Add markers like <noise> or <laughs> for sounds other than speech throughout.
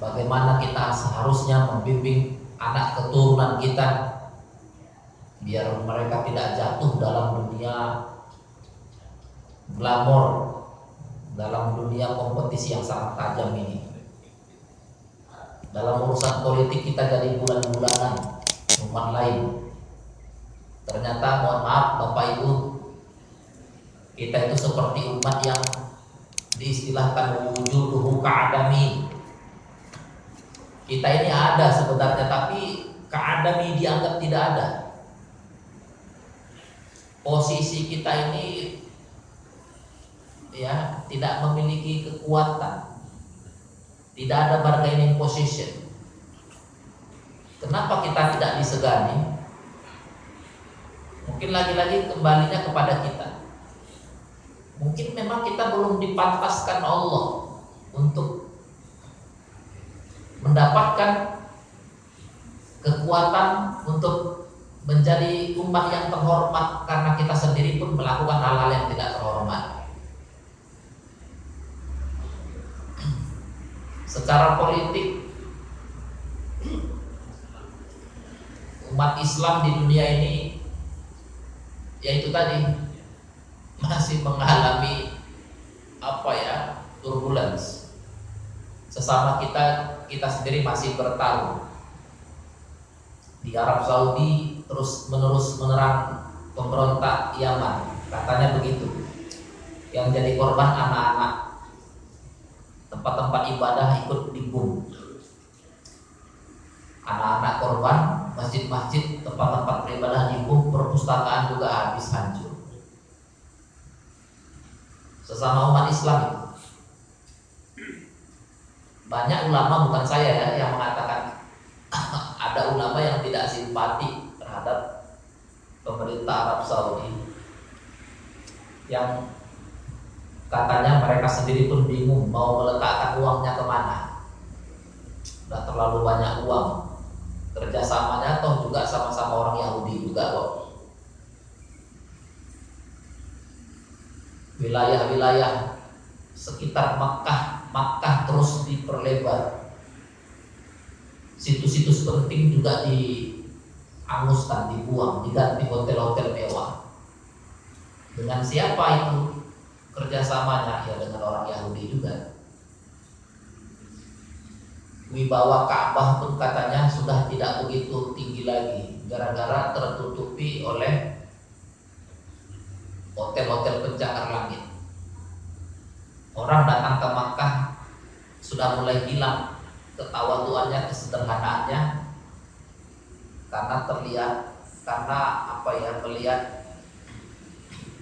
bagaimana kita seharusnya membimbing anak keturunan kita biar mereka tidak jatuh dalam dunia glamor dalam dunia kompetisi yang sangat tajam ini. Dalam urusan politik kita jadi bulan-bulanan umat lain. Ternyata mohon maaf Bapak Ibu kita itu seperti umat yang diistilahkan wujuduhu ka'adami kita ini ada sebenarnya tapi ka'adami dianggap tidak ada. Posisi kita ini ya tidak memiliki kekuatan. Tidak ada bargaining position. Kenapa kita tidak disegani? Mungkin lagi-lagi kembalinya kepada kita. Mungkin memang kita belum dipantaskan Allah untuk mendapatkan kekuatan untuk menjadi umat yang terhormat karena kita sendiri pun melakukan hal-hal yang tidak terhormat. Secara politik umat Islam di dunia ini yaitu tadi masih mengalami apa ya turbulence sesama kita kita sendiri masih bertarung. Di Arab Saudi terus menerus menerang pemberontak Yaman. Katanya begitu. Yang jadi korban anak-anak. Tempat-tempat ibadah ikut dibom anak-anak korban masjid-masjid tempat-tempat beribadah dibom perpustakaan juga habis hancur. Sesama umat Islam banyak ulama bukan saya ya yang mengatakan <clears throat> ada ulama yang tidak simpati terhadap pemerintah Arab Saudi. Yang katanya mereka sendiri pun bingung mau meletakkan uangnya ke mana. Sudah terlalu banyak uang. Kerjasamanya toh juga sama-sama orang Yahudi juga kok. Wilayah-wilayah sekitar Makkah Makkah terus diperlebar situs-situs penting juga dianguskan, dibuang, diganti hotel-hotel mewah. Dengan siapa itu kerjasamanya? Ya dengan orang Yahudi juga. Wibawa Ka'bah pun katanya sudah tidak begitu tinggi lagi gara-gara tertutupi oleh hotel-hotel pencakar langit. Orang datang ke Makkah sudah mulai hilang ketawaduannya, kesederhanaannya karena terlihat karena apa ya melihat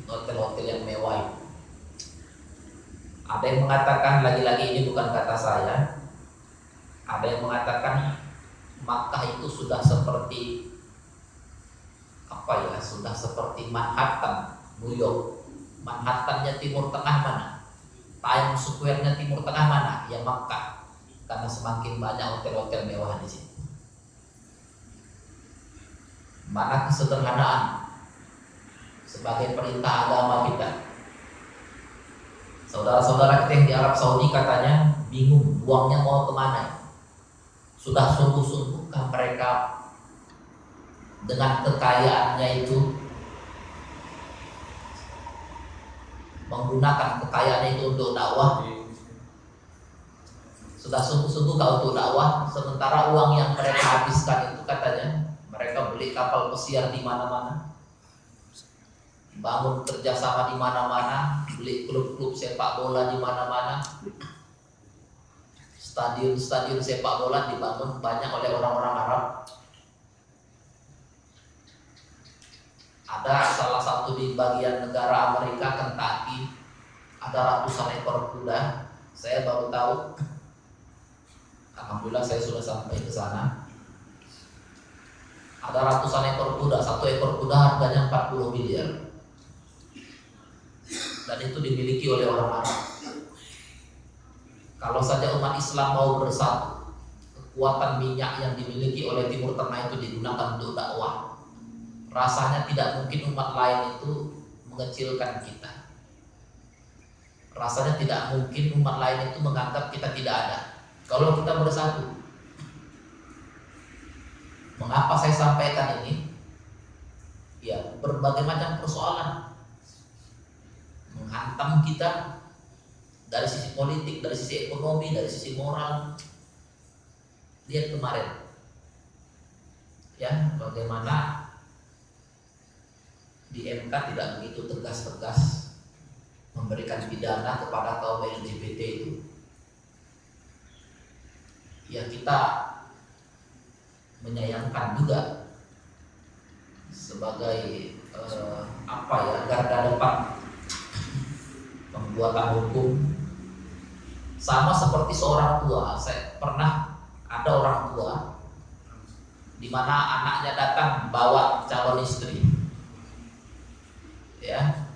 hotel-hotel yang mewah Ada yang mengatakan lagi-lagi ini bukan kata saya. Ada yang mengatakan Makkah itu sudah seperti apa ya? Sudah seperti Manhattan, New York. Manhattannya timur tengah mana? Times Square-nya timur tengah mana? Ya Makkah karena semakin banyak hotel-hotel mewah di sini. Mana kesederhanaan sebagai perintah agama kita? Saudara-saudara kita yang di Arab Saudi katanya bingung uangnya mau ke mana? Sudah sungguh-sungguhkah mereka dengan kekayaannya itu menggunakan kekayaannya itu untuk dakwah. Sudah sungguh-sungguh kau untuk dakwah sementara uang yang mereka habiskan itu katanya mereka beli kapal pesiar di mana-mana bangun kerjasama di mana-mana beli klub-klub sepak bola di mana-mana. Stadion-stadion sepak bola dibangun banyak oleh orang-orang Arab. Ada salah satu di bagian negara Amerika Kentucky ada ratusan ekor kuda saya baru tahu Alhamdulillah saya sudah sampai ke sana. Ada ratusan ekor kuda, satu ekor kuda harganya 40 miliar. Dan itu dimiliki oleh orang Arab. Kalau saja umat Islam mau bersatu, kekuatan minyak yang dimiliki oleh Timur Tengah itu digunakan untuk dakwah. Rasanya tidak mungkin umat lain itu mengecilkan kita. Rasanya tidak mungkin umat lain itu menganggap kita tidak ada Kalau kita bersatu. Mengapa saya sampaikan ini? Ya, berbagai macam persoalan menghantam kita dari sisi politik, dari sisi ekonomi, dari sisi moral. Lihat kemarin, ya bagaimana di MK tidak begitu tegas-tegas memberikan pidana kepada kaum LGBT itu. Ya kita menyayangkan juga sebagai eh, apa ya garda depan pembuatan hukum. Sama seperti seorang tua. Saya pernah ada orang tua di mana anaknya datang bawa calon istri. Ya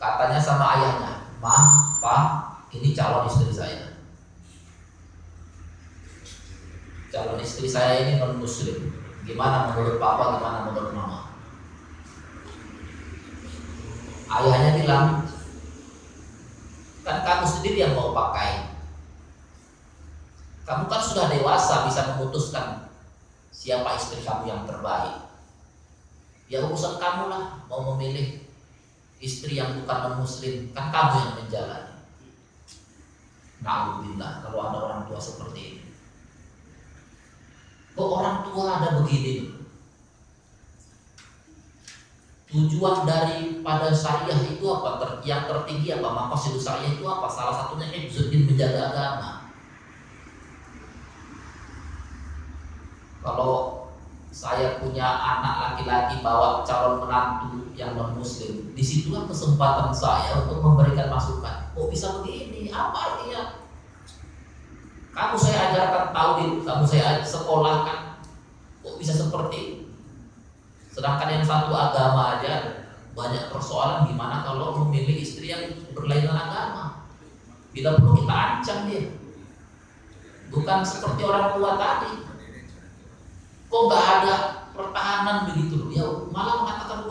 katanya sama ayahnya ma pak ini calon istri saya. Calon istri saya ini non muslim gimana menurut papa gimana menurut mama? Ayahnya bilang kan kamu sendiri yang mau pakai. Kamu kan sudah dewasa bisa memutuskan siapa istri kamu yang terbaik. Ya urusan kamu lah mau memilih istri yang bukan non muslim kan kamu yang menjalani Na'udzubillah kalau ada orang tua seperti ini Kok orang tua ada begini Tujuan daripada syariah itu apa? Yang tertinggi apa? Maka syariah itu apa? Salah satunya Ibzuddin menjaga agama. Kalau saya punya anak laki-laki bawa calon menantu yang non muslim, di situlah kesempatan saya untuk memberikan masukan. Kok bisa begini? Apa artinya? Kamu saya ajarkan tauhid, kamu saya sekolahkan. Kok bisa seperti? Sedangkan yang satu agama aja banyak persoalan gimana kalau memilih istri yang berlainan agama. Bila perlu kita ancam dia. Bukan seperti orang tua tadi. Kok nggak ada pertahanan begitu Ya malah mengatakan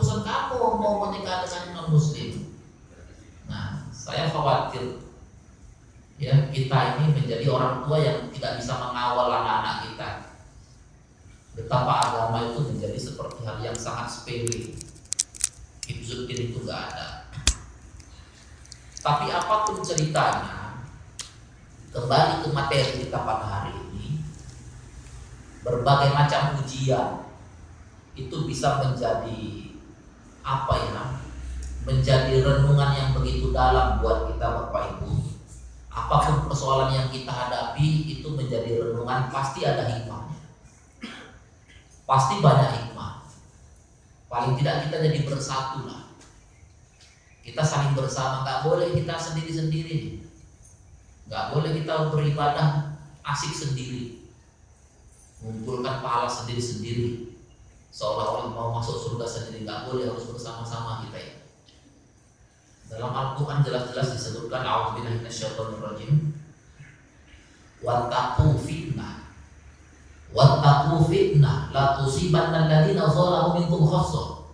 kamu mau menikah dengan non muslim. Nah, saya khawatir. Ya kita ini menjadi orang tua yang tidak bisa mengawal anak-anak kita. Betapa agama itu menjadi seperti hal yang sangat sepele. Hibzuddin itu gak ada. Tapi apa pun ceritanya kembali ke materi kita pada hari ini berbagai macam ujian itu bisa menjadi apa ya menjadi renungan yang begitu dalam buat kita Bapak Ibu apa pun persoalan yang kita hadapi itu menjadi renungan pasti ada hikmah pasti banyak hikmah. Paling tidak kita jadi bersatu lah. Kita saling bersama, nggak boleh kita sendiri-sendiri. Nggak boleh kita beribadah asik sendiri. Mengumpulkan pahala sendiri-sendiri. Seolah-olah mau masuk surga sendiri, nggak boleh harus bersama-sama kita ya. Dalam Al-Quran jelas-jelas disebutkan A'udzubillahi minasyaitonirrajim. Wattaqu fitnah Wattaqu fitnah la tusibanna alladziina zalamu minkum khassah.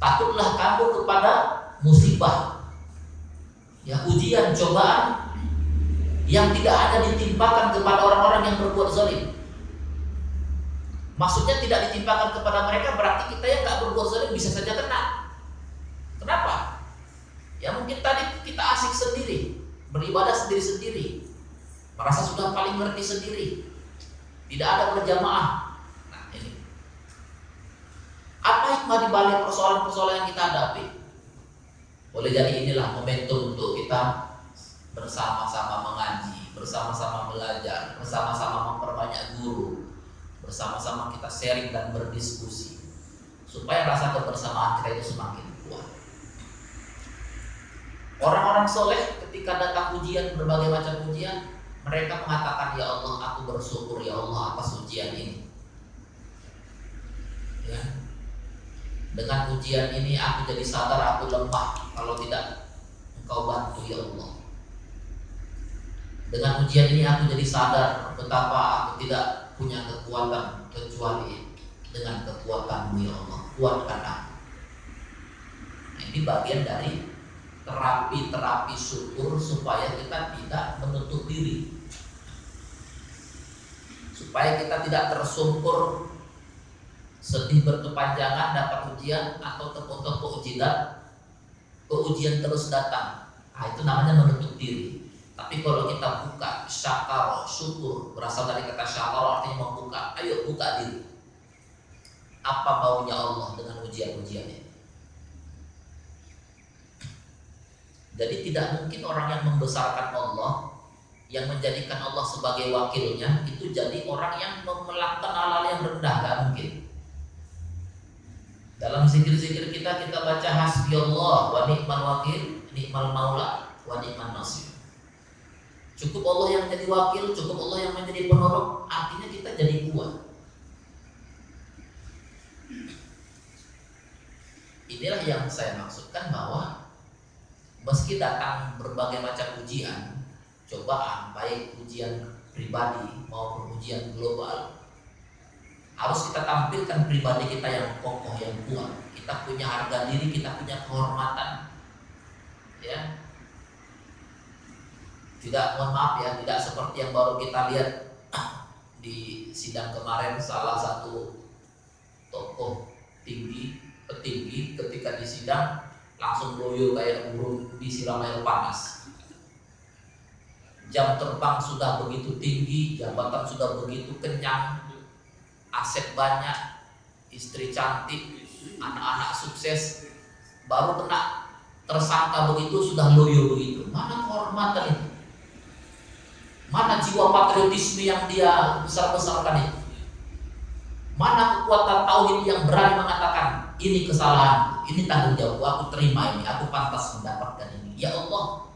Takutlah kamu kepada musibah. Ya ujian cobaan yang tidak ada ditimpakan kepada orang-orang yang berbuat zalim. Maksudnya tidak ditimpakan kepada mereka berarti kita yang nggak berbuat zalim bisa saja kena. Kenapa? Ya mungkin tadi kita asik sendiri, beribadah sendiri-sendiri, merasa sudah paling ngerti sendiri, tidak ada berjamaah. Nah, ini. Apa hikmah di balik persoalan-persoalan yang kita hadapi? Boleh jadi inilah momentum untuk kita bersama-sama mengaji, bersama-sama belajar, bersama-sama memperbanyak guru, bersama-sama kita sharing dan berdiskusi supaya rasa kebersamaan kita itu semakin kuat. Orang-orang soleh ketika datang ujian berbagai macam ujian mereka mengatakan ya Allah aku bersyukur ya Allah atas ujian ini. Ya. Dengan ujian ini aku jadi sadar aku lemah kalau tidak engkau bantu ya Allah. Dengan ujian ini aku jadi sadar betapa aku tidak punya kekuatan kecuali dengan kekuatanmu ya Allah kuatkan aku nah, ini bagian dari terapi-terapi syukur supaya kita tidak menutup diri. Supaya kita tidak tersungkur sedih berkepanjangan dapat ujian atau tepuk-tepuk jidat ujian terus datang. Nah, itu namanya menutup diri. Tapi kalau kita buka syakar, syukur berasal dari kata syakar artinya membuka. Ayo buka diri. Apa maunya Allah dengan ujian-ujiannya? Jadi tidak mungkin orang yang membesarkan Allah yang menjadikan Allah sebagai wakilnya itu jadi orang yang melakukan hal-hal yang rendah gak mungkin. Dalam zikir-zikir kita kita baca hasbi Allah wa ni'mal wakil, ni'mal maula wa ni'man nasir. Cukup Allah yang menjadi wakil, cukup Allah yang menjadi penolong, artinya kita jadi kuat. Inilah yang saya maksudkan bahwa meski datang berbagai macam ujian, cobaan, baik ujian pribadi maupun ujian global, harus kita tampilkan pribadi kita yang kokoh yang kuat kita punya harga diri kita punya kehormatan ya tidak mohon maaf ya tidak seperti yang baru kita lihat <clears throat> di sidang kemarin salah satu tokoh tinggi petinggi ketika di sidang langsung loyo kayak burung disiram air panas jam terbang sudah begitu tinggi jabatan sudah begitu kenyang aset banyak, istri cantik, anak-anak sukses, baru kena tersangka begitu sudah loyo begitu. Mana kehormatan itu? Mana jiwa patriotisme yang dia besar-besarkan itu? Mana kekuatan tauhid yang berani mengatakan ini kesalahan, ini tanggung jawab, aku terima ini, aku pantas mendapatkan ini. Ya Allah,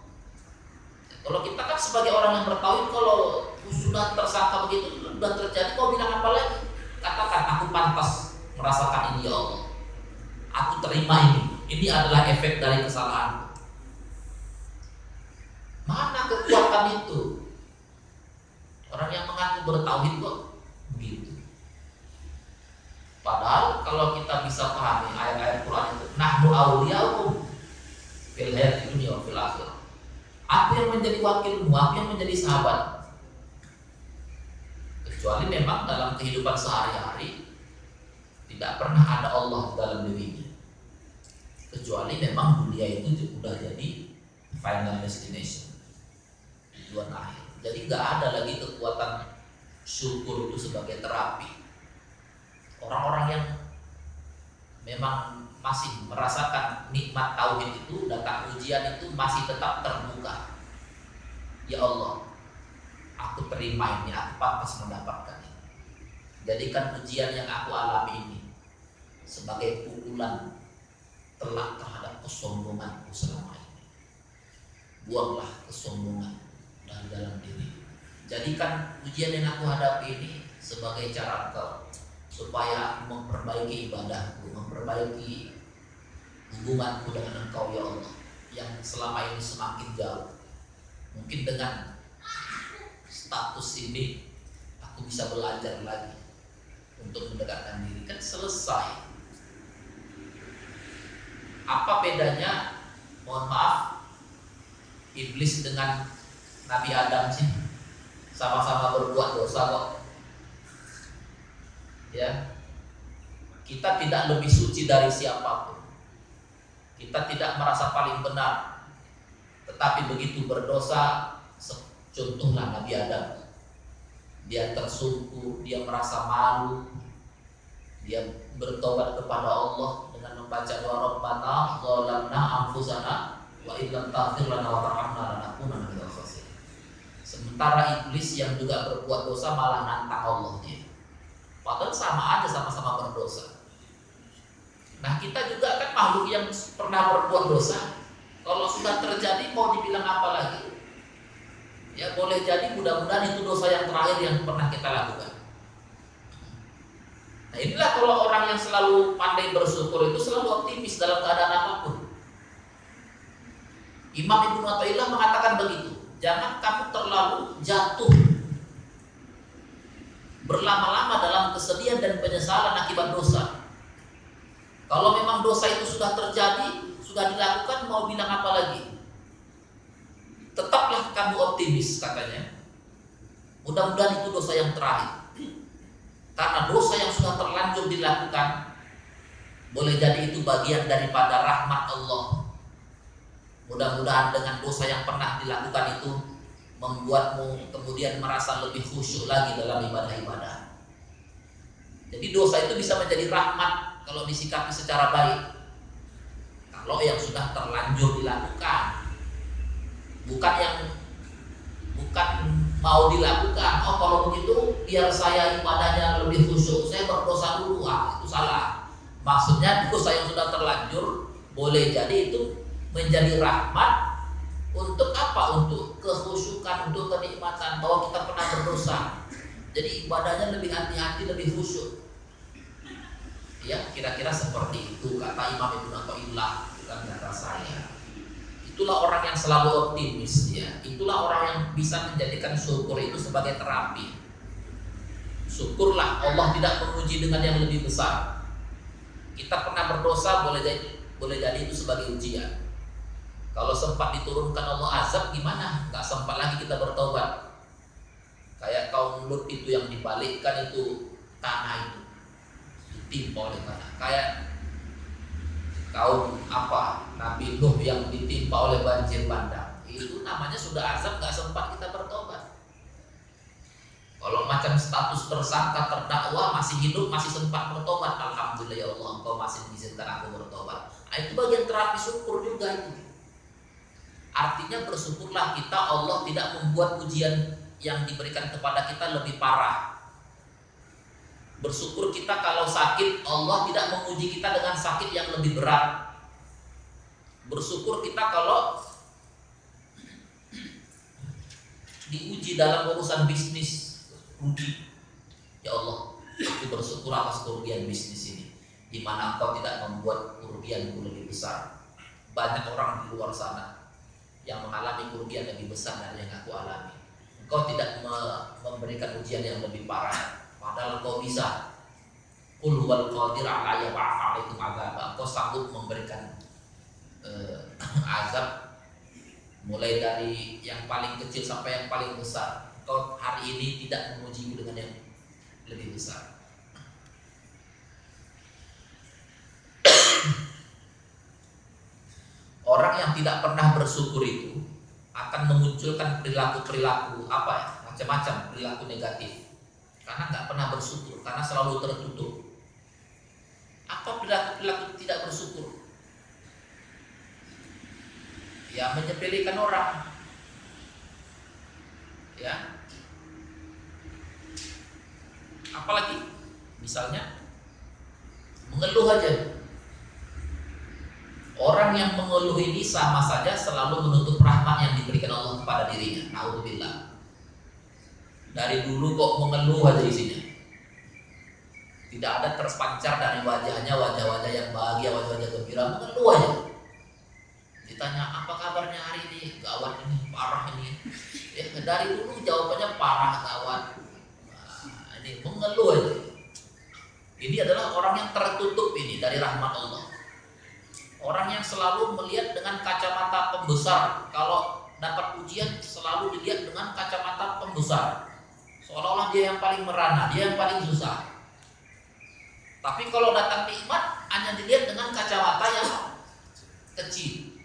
kalau kita kan sebagai orang yang bertauhid, kalau sudah tersangka begitu, sudah terjadi, kau bilang apa lagi? Katakan aku pantas merasakan ini ya Allah. Aku terima ini. Ini adalah efek dari kesalahan. Mana kekuatan itu? Orang yang mengaku bertauhid kok begitu. Padahal kalau kita bisa pahami ayat-ayat Quran itu, nahnu awliyaukum fil hayati dunia fil akhirah. Apa yang menjadi wakilmu, apa yang menjadi sahabat, kecuali memang dalam kehidupan sehari-hari tidak pernah ada Allah dalam dirinya kecuali memang dunia itu sudah jadi final destination tujuan akhir jadi nggak ada lagi kekuatan syukur itu sebagai terapi orang-orang yang memang masih merasakan nikmat tauhid itu datang ujian itu masih tetap terbuka ya Allah aku terima ini, aku pantas mendapatkan ini. Jadikan ujian yang aku alami ini sebagai pukulan telak terhadap kesombonganku selama ini. Buanglah kesombongan dari dalam diri. Jadikan ujian yang aku hadapi ini sebagai cara engkau supaya memperbaiki ibadahku, memperbaiki hubunganku dengan engkau ya Allah yang selama ini semakin jauh. Mungkin dengan status ini aku bisa belajar lagi untuk mendekatkan diri kan selesai apa bedanya mohon maaf iblis dengan Nabi Adam sih sama-sama berbuat dosa kok ya kita tidak lebih suci dari siapa pun kita tidak merasa paling benar tetapi begitu berdosa Contohlah Nabi Adam. Dia tersungkur, dia merasa malu. Dia bertobat kepada Allah dengan membaca doa Rabbana zalamna anfusana wa illam taghfir lana wa tarhamna lanakunanna minal. Sementara iblis yang juga berbuat dosa malah nantang Allah dia. Padahal sama aja sama-sama berdosa. Nah kita juga kan makhluk yang pernah berbuat dosa. Kalau sudah terjadi mau dibilang apa lagi? Ya boleh jadi mudah-mudahan itu dosa yang terakhir yang pernah kita lakukan. Nah inilah kalau orang yang selalu pandai bersyukur itu selalu optimis dalam keadaan apa pun. Imam Ibnu Athaillah mengatakan begitu. Jangan kamu terlalu jatuh berlama-lama dalam kesedihan dan penyesalan akibat dosa. Kalau memang dosa itu sudah terjadi, sudah dilakukan mau bilang apa lagi? Tetaplah kamu optimis katanya. Mudah-mudahan itu dosa yang terakhir. Karena dosa yang sudah terlanjur dilakukan boleh jadi itu bagian daripada rahmat Allah. Mudah-mudahan dengan dosa yang pernah dilakukan itu membuatmu kemudian merasa lebih khusyuk lagi dalam ibadah-ibadah. Jadi dosa itu bisa menjadi rahmat kalau disikapi secara baik. Kalau yang sudah terlanjur dilakukan, bukan yang bukan mau dilakukan. Oh kalau begitu biar saya ibadahnya lebih khusyuk, saya berdosa dulu. Ah, itu salah. Maksudnya dosa yang sudah terlanjur boleh jadi itu menjadi rahmat untuk apa? Untuk kehusukan, untuk kenikmatan bahwa kita pernah berdosa. Jadi ibadahnya lebih hati-hati, lebih khusyuk. Ya, kira-kira seperti itu kata Imam Ibnu Athaillah, bukan kata saya. Itulah orang yang selalu optimis ya. Itulah orang yang bisa menjadikan syukur itu sebagai terapi. Syukurlah Allah tidak menguji dengan yang lebih besar. Kita pernah berdosa boleh jadi boleh jadi itu sebagai ujian. Kalau sempat diturunkan Allah azab gimana? Gak sempat lagi kita bertobat. Kayak kaum Lut itu yang dibalikkan itu tanah itu ditimpa oleh tanah. Kayak kaum apa Nabi Nuh yang ditimpa oleh banjir bandang itu namanya sudah azab gak sempat kita bertobat. Kalau macam status tersangka terdakwa masih hidup masih sempat bertobat, alhamdulillah ya Allah engkau masih mengizinkan aku bertobat. Nah, itu bagian terapi syukur juga itu. Artinya bersyukurlah kita Allah tidak membuat ujian yang diberikan kepada kita lebih parah. Bersyukur kita kalau sakit Allah tidak menguji kita dengan sakit yang lebih berat. Bersyukur kita kalau diuji dalam urusan bisnis rugi. Ya Allah, aku bersyukur atas kerugian bisnis ini di mana engkau tidak membuat kerugianku lebih besar. Banyak orang di luar sana yang mengalami kerugian lebih besar dari yang aku alami. Engkau tidak memberikan ujian yang lebih parah, padahal engkau bisa. Qul huwal qadir ala yab'atsa azab. Engkau sanggup memberikan uh, <clears throat> azab mulai dari yang paling kecil sampai yang paling besar. Engkau hari ini tidak mengujiku dengan yang lebih besar. Orang yang tidak pernah bersyukur itu akan memunculkan perilaku-perilaku apa ya macam-macam perilaku negatif. Karena nggak pernah bersyukur karena selalu tertutup. Apa perilaku-perilaku tidak bersyukur? Ya menyepelekan orang. Ya. Apalagi? Misalnya mengeluh aja Orang yang mengeluh ini sama saja selalu menutup rahmat yang diberikan Allah kepada dirinya. Alhamdulillah. Dari dulu kok mengeluh aja isinya. Tidak ada terpancar dari wajahnya wajah-wajah yang bahagia, wajah-wajah gembira, mengeluh aja. Ditanya apa kabarnya hari ini? Gawat ini, parah ini. Ya, dari dulu jawabannya parah, gawat. Nah, ini mengeluh aja. Ini adalah orang yang tertutup ini dari rahmat Allah. Orang yang selalu melihat dengan kacamata pembesar. Kalau dapat ujian selalu dilihat dengan kacamata pembesar. Seolah-olah dia yang paling merana, dia yang paling susah. Tapi kalau datang nikmat hanya dilihat dengan kacamata yang kecil.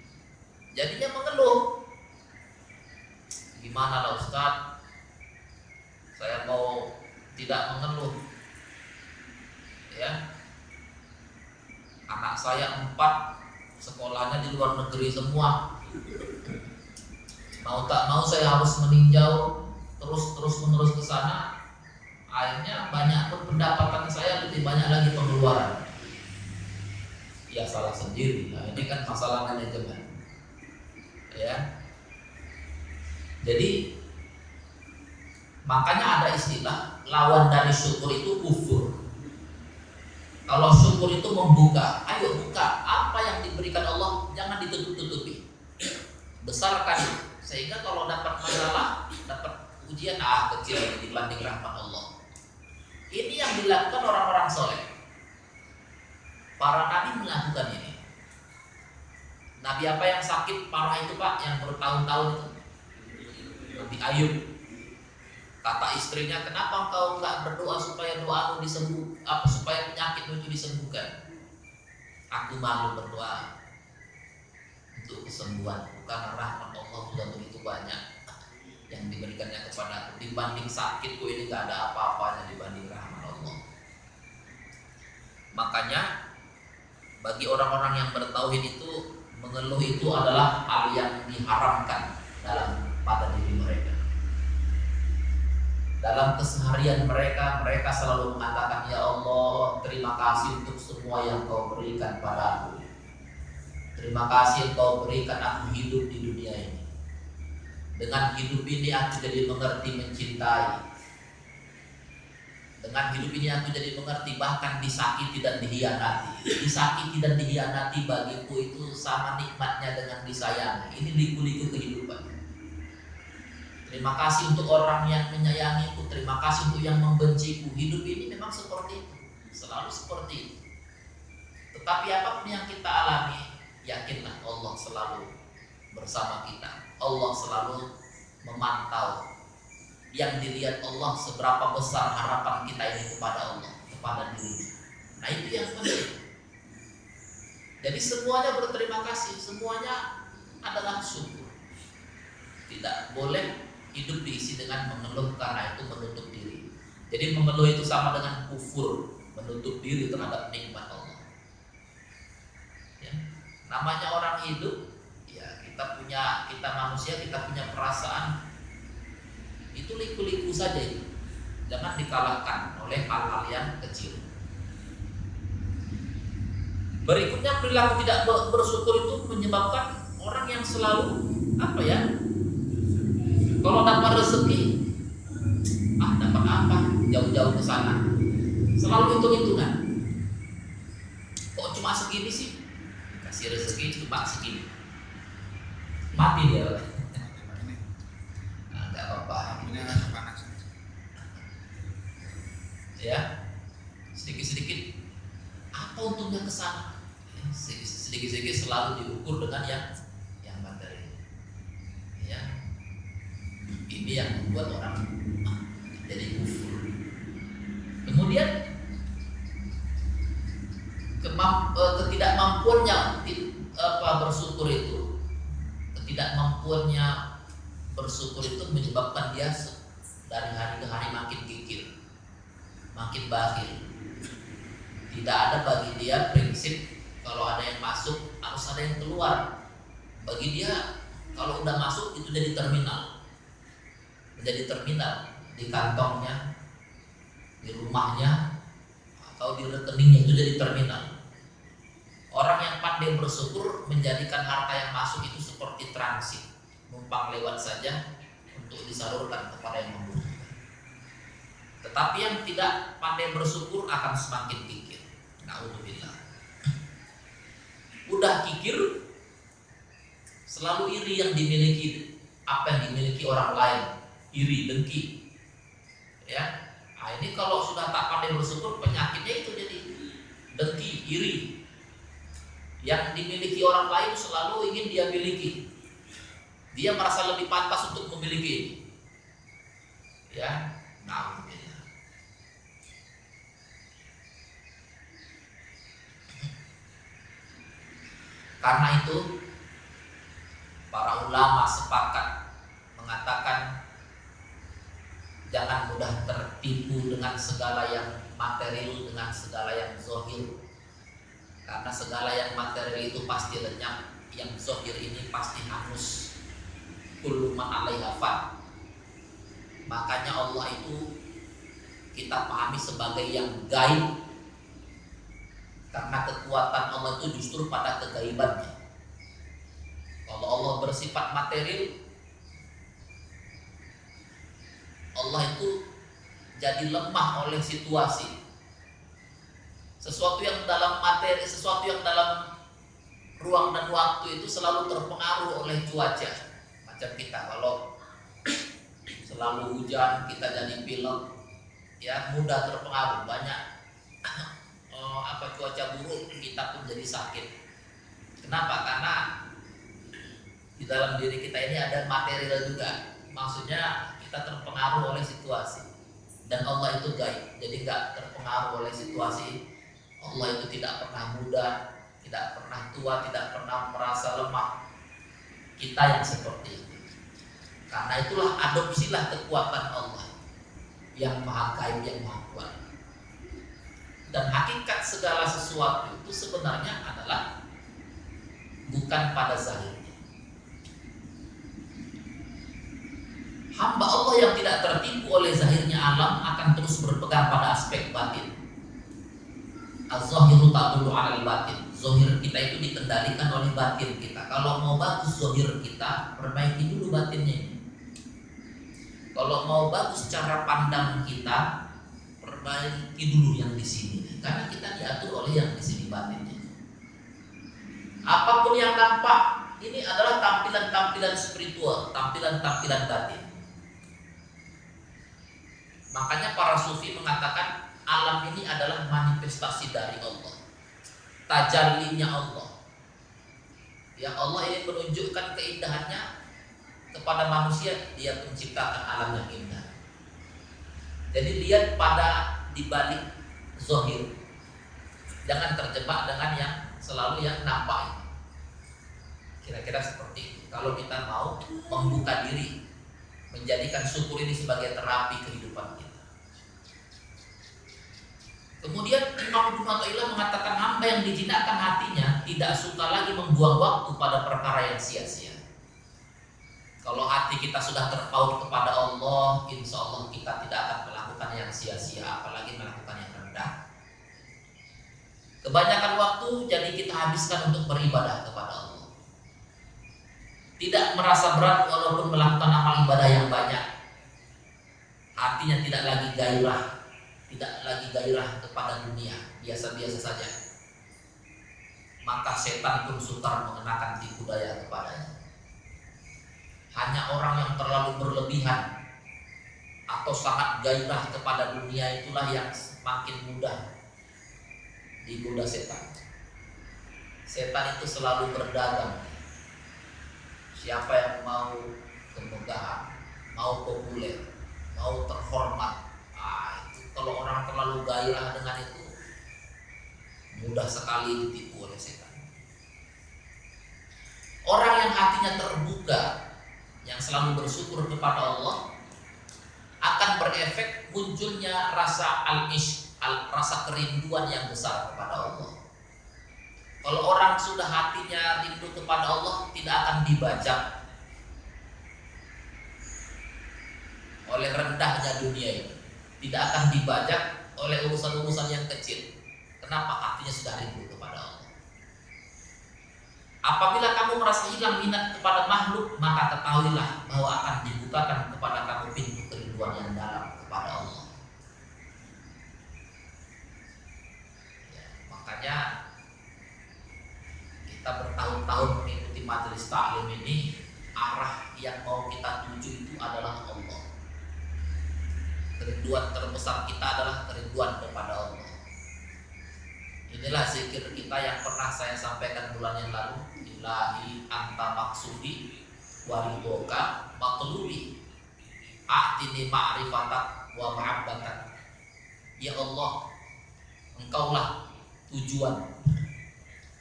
Jadinya mengeluh. Gimana lah Ustaz? Saya mau tidak mengeluh. Ya. Anak saya empat sekolahnya di luar negeri semua. Mau tak mau saya harus meninjau terus terus menerus ke sana. Akhirnya banyak pun pendapatan saya lebih banyak lagi pengeluaran. Ya salah sendiri. Nah, ini kan masalah manajemen. Ya. Jadi makanya ada istilah lawan dari syukur itu kufur kalau syukur itu membuka, ayo buka apa yang diberikan Allah, jangan ditutup-tutupi. Besarkan sehingga kalau dapat masalah, dapat ujian ah kecil dibanding rahmat Allah. Ini yang dilakukan orang-orang soleh. Para nabi melakukan ini. Nabi apa yang sakit parah itu Pak yang bertahun-tahun itu? Nabi Ayub. Kata istrinya, kenapa engkau nggak berdoa supaya doamu disembuh, apa supaya penyakitmu itu disembuhkan? Aku malu berdoa untuk kesembuhan, karena rahmat Allah sudah begitu banyak yang diberikannya kepada aku. Dibanding sakitku ini nggak ada apa-apanya dibanding rahmat Allah. Makanya bagi orang-orang yang bertauhid itu mengeluh itu adalah hal yang diharamkan dalam pada diri mereka. Dalam keseharian mereka, mereka selalu mengatakan, Ya Allah, terima kasih untuk semua yang kau berikan padaku. Terima kasih kau berikan aku hidup di dunia ini. Dengan hidup ini aku jadi mengerti mencintai. Dengan hidup ini aku jadi mengerti bahkan disakiti dan dihianati. Disakiti dan dihianati bagiku itu sama nikmatnya dengan disayangi. Ini liku-liku kehidupan. Terima kasih untuk orang yang menyayangiku. Terima kasih untuk yang membenciku. Hidup ini memang seperti itu. Selalu seperti itu. Tetapi apa pun yang kita alami, yakinlah Allah selalu bersama kita. Allah selalu memantau yang dilihat Allah seberapa besar harapan kita ini kepada Allah, kepada diri. Nah itu yang penting. Jadi semuanya berterima kasih, semuanya adalah syukur. Tidak boleh hidup diisi dengan mengeluh karena itu menutup diri. Jadi mengeluh itu sama dengan kufur, menutup diri terhadap nikmat Allah. Ya. Namanya orang hidup, ya kita punya, kita manusia, kita punya perasaan itu liku-liku saja itu jangan dikalahkan oleh hal-hal yang kecil berikutnya perilaku tidak bersyukur itu menyebabkan orang yang selalu apa ya kalau dapat rezeki ah dapat apa? Jauh-jauh ke sana. Selalu hitung-hitungan. Kok cuma segini sih? Kasih rezeki cuma segini. Mati dia. <laughs> Apa ya sedikit-sedikit apa untungnya ke sana ya, sedikit-sedikit selalu diukur dengan yang yang materi ya ini yang membuat orang jadi kufur kemudian kemamp, eh, ketidakmampuannya apa bersyukur itu ketidakmampuannya bersyukur itu menyebabkan dia dari hari ke hari makin kikir, makin bakhil. Tidak ada bagi dia prinsip kalau ada yang masuk harus ada yang keluar. Bagi dia kalau udah masuk itu jadi terminal, menjadi terminal di kantongnya, di rumahnya, atau di rekeningnya itu jadi terminal. Orang yang pandai bersyukur menjadikan harta yang masuk itu seperti transit numpang lewat saja untuk disalurkan kepada yang membutuhkan. Tetapi yang pandai bersyukur akan semakin kikir. Naudzubillah. Udah kikir, selalu iri yang dimiliki apa yang dimiliki orang lain, iri, dengki. Ya, nah, ini kalau sudah tak pandai bersyukur penyakitnya itu jadi dengki, iri. Yang dimiliki orang lain selalu ingin dia miliki dia merasa lebih pantas untuk memiliki ya nah karena itu para ulama sepakat mengatakan jangan mudah tertipu dengan segala yang material dengan segala yang zohir. Karena segala yang material itu pasti lenyap yang zohir ini pasti hangus. Kullu man alaiha Makanya Allah itu kita pahami sebagai yang gaib karena kekuatan Allah itu justru pada kegaibannya. Kalau Allah bersifat material, Allah itu jadi lemah oleh situasi. Sesuatu yang dalam materi, sesuatu yang dalam ruang dan waktu itu selalu terpengaruh oleh cuaca macam kita kalau selalu hujan kita jadi pilek ya mudah terpengaruh banyak apa cuaca buruk kita pun jadi sakit. Kenapa? Karena di dalam diri kita ini ada material juga. Maksudnya kita terpengaruh oleh situasi. Dan Allah itu gaib jadi nggak terpengaruh oleh situasi. Allah itu tidak pernah muda tidak pernah tua tidak pernah merasa lemah. Kita yang seperti itu. Karena itulah adopsilah kekuatan Allah. Yang maha gaib yang maha kuat dan hakikat segala sesuatu itu sebenarnya adalah bukan pada zahirnya hamba Allah yang tidak tertipu oleh zahirnya alam akan terus berpegang pada aspek batin. Az-zahiru ta'dulu 'alal batin. Zahir kita itu dikendalikan oleh batin kita. Kalau mau bagus zahir kita, perbaiki dulu batinnya. Kalau mau bagus cara pandang kita, perbaiki dulu yang di sini. Karena kita diatur oleh yang di sini batinnya. Apa pun yang nampak, ini adalah tampilan-tampilan spiritual, tampilan-tampilan batin. Makanya para sufi mengatakan alam ini adalah manifestasi dari Allah. Tajallinya Allah. Ya Allah ini menunjukkan keindahannya kepada manusia, dia menciptakan alam yang indah. Jadi lihat pada dibalik zohir. Jangan terjebak dengan yang selalu yang nampak. Kira-kira seperti itu. Kalau kita mau membuka diri menjadikan syukur ini sebagai terapi kehidupan kita. Kemudian Imam Ibnu mengatakan hamba yang dijinakkan hatinya tidak suka lagi membuang waktu pada perkara yang sia-sia. Kalau hati kita sudah terpaut kepada Allah, insya Allah kita tidak akan melakukan yang sia-sia, apalagi melakukan yang rendah. Kebanyakan waktu jadi kita habiskan untuk beribadah kepada Allah tidak merasa berat walaupun melakukan amal ibadah yang banyak. Hatinya tidak lagi gairah, tidak lagi gairah kepada dunia, biasa-biasa saja. Maka setan pun sukar mengenakan tipu daya kepadanya. Hanya orang yang terlalu berlebihan atau sangat gairah kepada dunia itulah yang semakin mudah digoda setan. Setan itu selalu berdagang Siapa yang mau kemegahan, mau populer, mau terhormat, ah, itu kalau orang terlalu gairah dengan itu mudah sekali ditipu oleh setan. Orang yang hatinya terbuka, yang selalu bersyukur kepada Allah, akan berefek munculnya rasa al-ish, al rasa kerinduan yang besar kepada Allah. Kalau orang sudah hatinya rindu kepada Allah tidak akan dibajak oleh rendahnya dunia ini. Tidak akan dibajak oleh urusan-urusan yang kecil. Kenapa hatinya sudah rindu? Apabila kamu merasa hilang minat kepada makhluk, maka ketahuilah bahwa akan dibukakan kepada kamu pintu kerinduan yang dalam kepada Allah. Ya, makanya kita bertahun-tahun mengikuti majelis taklim ini arah yang mau kita tuju itu adalah Allah. Kerinduan terbesar kita adalah kerinduan kepada Allah. Inilah zikir kita yang pernah saya sampaikan bulan yang lalu ilahi anta maksudi waridoka matlubi a'tini ma'rifatak wa ma'abbatak ya Allah engkaulah tujuan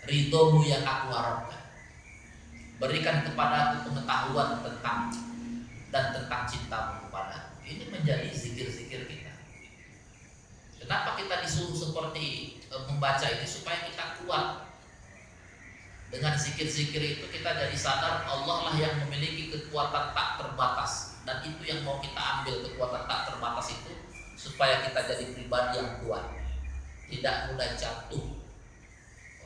ridhomu yang aku harapkan. Berikan kepada aku pengetahuan tentang dan tentang cintamu kepada Ini menjadi zikir-zikir kita. Kenapa kita disuruh seperti e, membaca ini supaya kita kuat dengan zikir-zikir itu kita jadi sadar Allah lah yang memiliki kekuatan tak terbatas dan itu yang mau kita ambil kekuatan tak terbatas itu supaya kita jadi pribadi yang kuat tidak mudah jatuh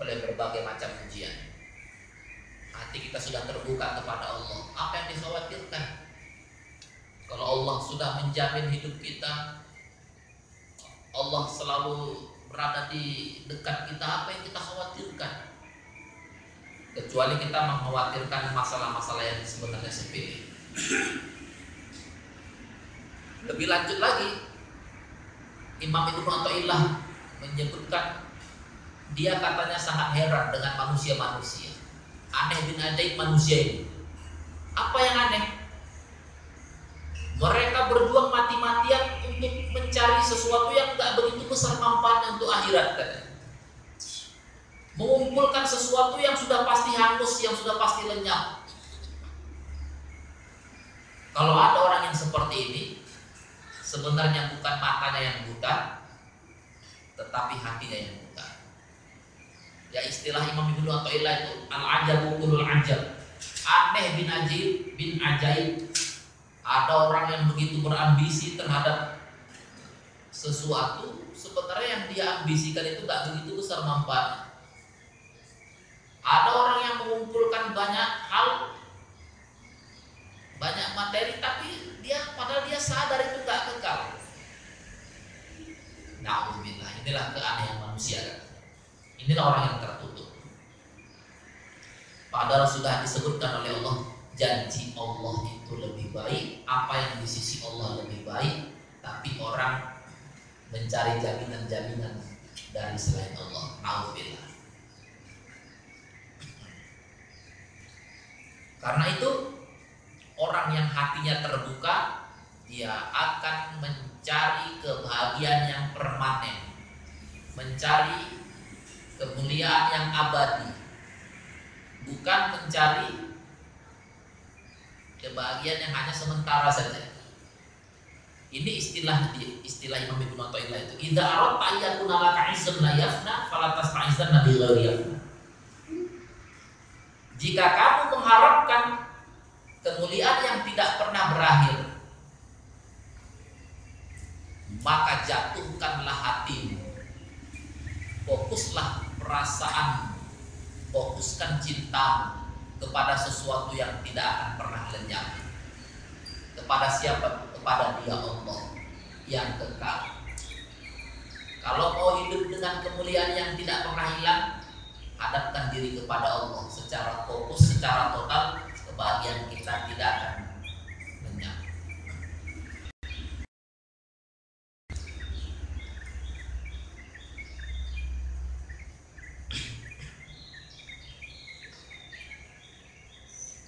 oleh berbagai macam ujian. Hati kita sudah terbuka kepada Allah. Apa yang dikhawatirkan? Kalau Allah sudah menjamin hidup kita, Allah selalu berada di dekat kita, apa yang kita khawatirkan? Kecuali kita mengkhawatirkan masalah-masalah yang sebenarnya sepele. Lebih lanjut lagi, Imam Ibnu Athaillah menyebutkan dia katanya sangat heran dengan manusia-manusia. Aneh bin ajaib manusia ini. Apa yang aneh? Mereka berjuang mati-matian untuk mencari sesuatu yang tidak begitu besar manfaatnya untuk akhirat Mengumpulkan sesuatu yang sudah pasti hangus, yang sudah pasti lenyap. Kalau ada orang yang seperti ini, sebenarnya bukan matanya yang buta, tetapi hatinya yang buta. Ya istilah Imam Ibnu Athaillah itu al-ajabu kulul ajab. Aneh bin ajib bin ajaib. Ada orang yang begitu berambisi terhadap sesuatu sebenarnya yang dia ambisikan itu tak begitu besar manfaatnya. Ada orang yang mengumpulkan banyak hal banyak materi tapi dia padahal dia sadar itu gak kekal. Nauzubillah, inilah keanehan manusia kan. Inilah orang yang tertutup. Padahal sudah disebutkan oleh Allah janji Allah itu lebih baik, apa yang di sisi Allah lebih baik, tapi orang mencari jaminan-jaminan dari selain Allah. Nauzubillah. Karena itu orang yang hatinya terbuka dia akan mencari kebahagiaan yang permanen. Mencari kemuliaan yang abadi. Bukan mencari kebahagiaan yang hanya sementara saja. Ini istilah istilah Imam Ibnu Athaillah itu. Idza aradta ayyakuna laka izzun la yafna fala tasta'izanna bi jika kamu mengharapkan kemuliaan yang tidak pernah berakhir maka jatuhkanlah hatimu. Fokuslah perasaan fokuskan cinta kepada sesuatu yang tidak akan pernah lenyap. Kepada siapa? Kepada dia Allah yang kekal. Kalau mau hidup dengan kemuliaan yang tidak pernah hilang hadapkan diri kepada Allah secara fokus secara total kebahagiaan kita tidak akan lenyap.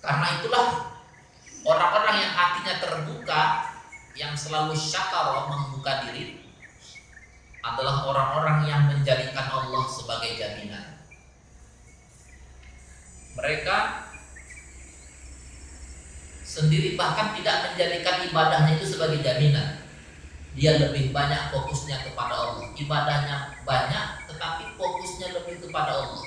Karena itulah orang-orang yang hatinya terbuka, yang selalu syakar membuka diri, adalah orang-orang yang menjadikan Allah sebagai jaminan. Mereka sendiri bahkan tidak menjadikan ibadahnya itu sebagai jaminan. Dia lebih banyak fokusnya kepada Allah. Ibadahnya banyak, tetapi fokusnya lebih kepada Allah.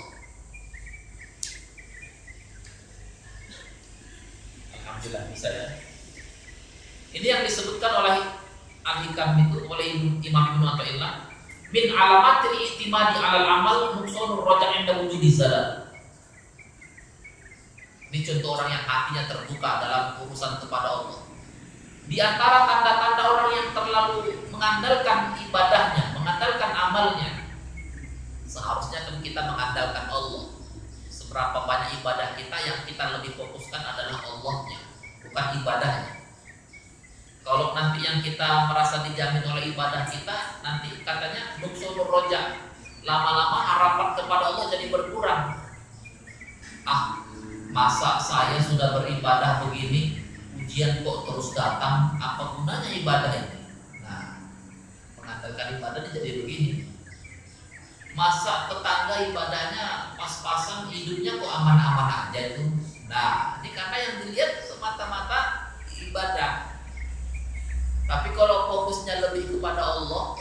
Alhamdulillah bisa ya. Ini yang disebutkan oleh Al-Hikam itu oleh Imam Ibnu Athaillah min alamatil i'timadi 'alal amal nuqsanur raja' inda wujudi zalat. Ini contoh orang yang hatinya terbuka dalam urusan kepada Allah. Di antara tanda-tanda orang yang terlalu mengandalkan ibadahnya, mengandalkan amalnya, seharusnya kan kita mengandalkan Allah. Seberapa banyak ibadah kita yang kita lebih fokuskan adalah Allahnya, bukan ibadahnya. Kalau nanti yang kita merasa dijamin oleh ibadah kita, nanti katanya nuksunur roja. Lama-lama harapan kepada Allah jadi berkurang. Ah, masa saya sudah beribadah begini ujian kok terus datang? Apa gunanya ibadah ini? Nah mengandalkan ibadah jadi begini. Masa tetangga ibadahnya pas-pasan hidupnya kok aman-aman aja itu? Nah ini karena yang dilihat semata-mata ibadah. Tapi kalau fokusnya lebih kepada Allah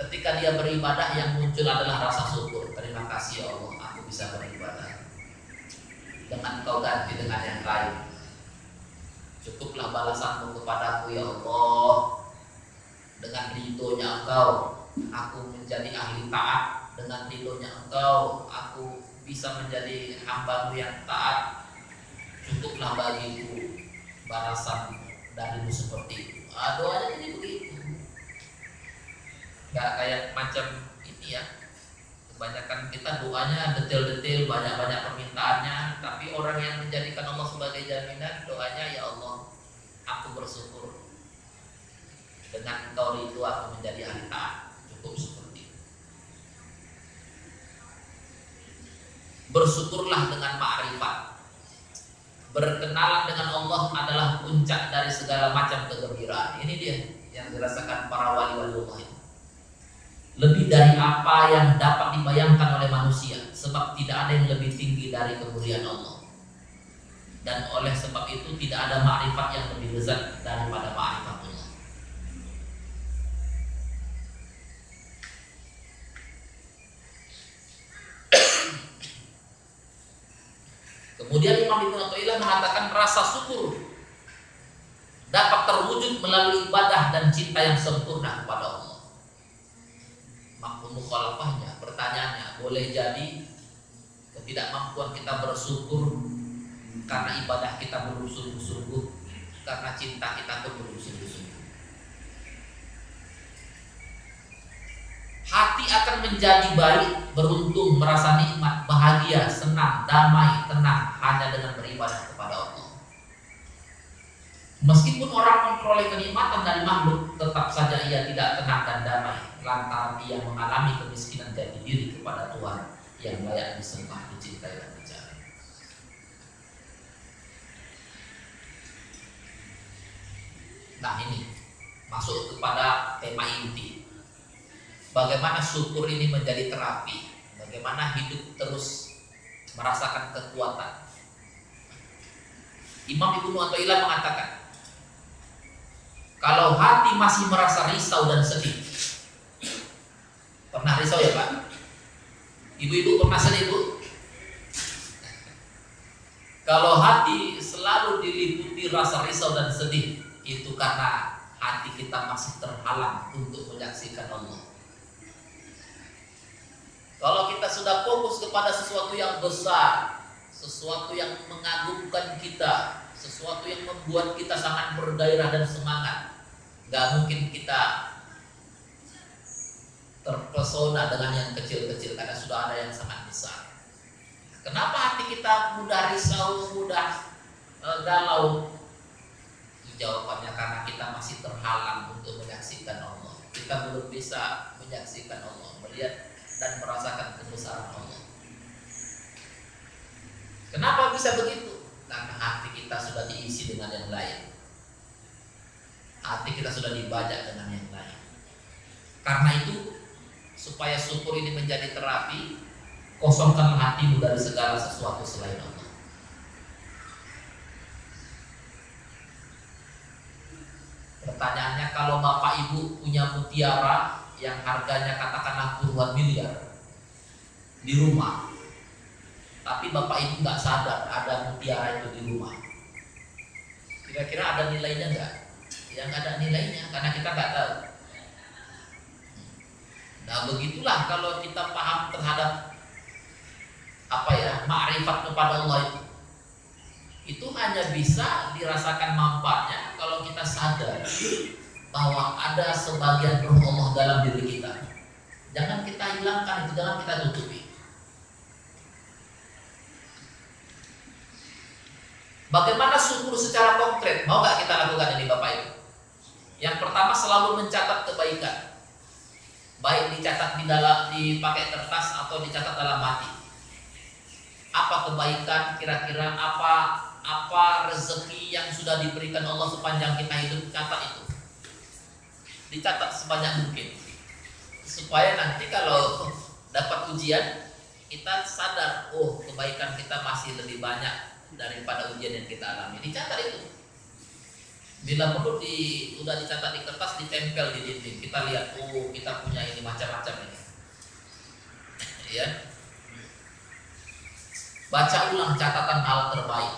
ketika dia beribadah yang muncul adalah rasa syukur. Terima kasih ya Allah aku bisa beribadah dengan kau ganti dengan yang lain. Cukuplah balasanmu kepadaku ya Allah. Dengan ridhonya engkau, aku menjadi ahli taat. Dengan ridhonya engkau, aku bisa menjadi hambamu yang taat. Cukuplah bagiku balasan darimu seperti itu. Ah, doanya jadi begitu. Gak kayak macam ini ya, kebanyakan kita doanya detail-detail banyak-banyak permintaannya tapi orang yang menjadikan Allah sebagai jaminan doanya ya Allah aku bersyukur dengan engkau itu aku menjadi ahli taat cukup seperti itu bersyukurlah dengan makrifat berkenalan dengan Allah adalah puncak dari segala macam kegembiraan. Ini dia yang dirasakan para wali-wali Allah itu. Lebih dari apa yang dapat dibayangkan oleh manusia, sebab tidak ada yang lebih tinggi dari kemuliaan Allah. Dan oleh sebab itu tidak ada makrifat yang lebih lezat daripada makrifat Allah. Kemudian Imam Ibn Athaillah mengatakan rasa syukur dapat terwujud melalui ibadah dan cinta yang sempurna kepada Allah. Mukhalafahnya, pertanyaannya, boleh jadi ketidakmampuan kita bersyukur karena ibadah kita sungguh-sungguh, karena cinta kita pun sungguh-sungguh. Hati akan menjadi baik, beruntung, merasa nikmat, bahagia, senang, damai, tenang hanya dengan beribadah kepada Allah. Meskipun orang memperoleh kenikmatan dari makhluk, tetap saja ia tidak tenang dan damai lantaran ia mengalami kemiskinan jati diri kepada Tuhan yang layak disembah, dicintai dan dicari. Nah ini masuk kepada tema inti. Bagaimana syukur ini menjadi terapi? Bagaimana hidup terus merasakan kekuatan? Imam Ibnu Athaillah mengatakan Kalau hati masih merasa risau dan sedih Pernah risau ya Pak? Ibu-ibu pernah sedih Bu? Kalau hati selalu diliputi rasa risau dan sedih Itu karena hati kita masih terhalang untuk menyaksikan Allah kalau kita sudah fokus kepada sesuatu yang besar, sesuatu yang mengagumkan kita, sesuatu yang membuat kita sangat bergairah dan semangat, nggak mungkin kita terpesona dengan yang kecil-kecil karena sudah ada yang sangat besar. Kenapa hati kita mudah risau, mudah uh, galau? Jawabannya karena kita masih terhalang untuk menyaksikan Allah. Kita belum bisa menyaksikan Allah, melihat dan merasakan kebesaran Allah. Kenapa bisa begitu? Karena hati kita sudah diisi dengan yang lain. Hati kita sudah dibajak dengan yang lain. Karena itu, supaya syukur ini menjadi terapi, kosongkan hatimu dari segala sesuatu selain Allah. Pertanyaannya, kalau bapak ibu punya mutiara yang harganya katakanlah puluhan miliar di rumah tapi bapak ibu nggak sadar ada mutiara itu di rumah kira-kira ada nilainya nggak yang ada nilainya karena kita nggak tahu nah begitulah kalau kita paham terhadap apa ya makrifat kepada Allah itu itu hanya bisa dirasakan manfaatnya kalau kita sadar bahwa ada sebagian roh Allah dalam diri kita. Jangan kita hilangkan itu, jangan kita tutupi. Bagaimana syukur secara konkret? Mau nggak kita lakukan ini Bapak Ibu? Yang pertama selalu mencatat kebaikan. Baik dicatat di dalam dipakai kertas atau dicatat dalam hati. Apa kebaikan kira-kira apa apa rezeki yang sudah diberikan Allah sepanjang kita hidup? Catat itu. Dicatat sebanyak mungkin. Supaya nanti kalau dapat ujian kita sadar oh kebaikan kita masih lebih banyak daripada ujian yang kita alami. Dicatat itu bila perlu di udah dicatat di kertas ditempel di dinding. Kita lihat oh kita punya ini macam-macam ini. Ya. Baca ulang catatan hal terbaik.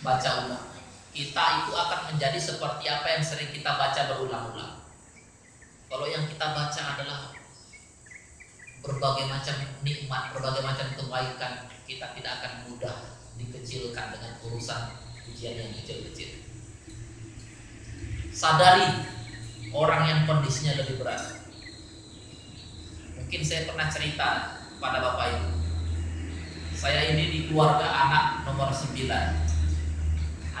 Baca ulang. Kita itu akan menjadi seperti apa yang sering kita baca berulang-ulang. Kalau yang kita baca adalah berbagai macam nikmat, berbagai macam kebaikan, kita tidak akan mudah dikecilkan dengan urusan ujian yang kecil-kecil. Sadari orang yang kondisinya lebih berat. Mungkin saya pernah cerita pada Bapak Ibu. Saya ini di keluarga anak nomor 9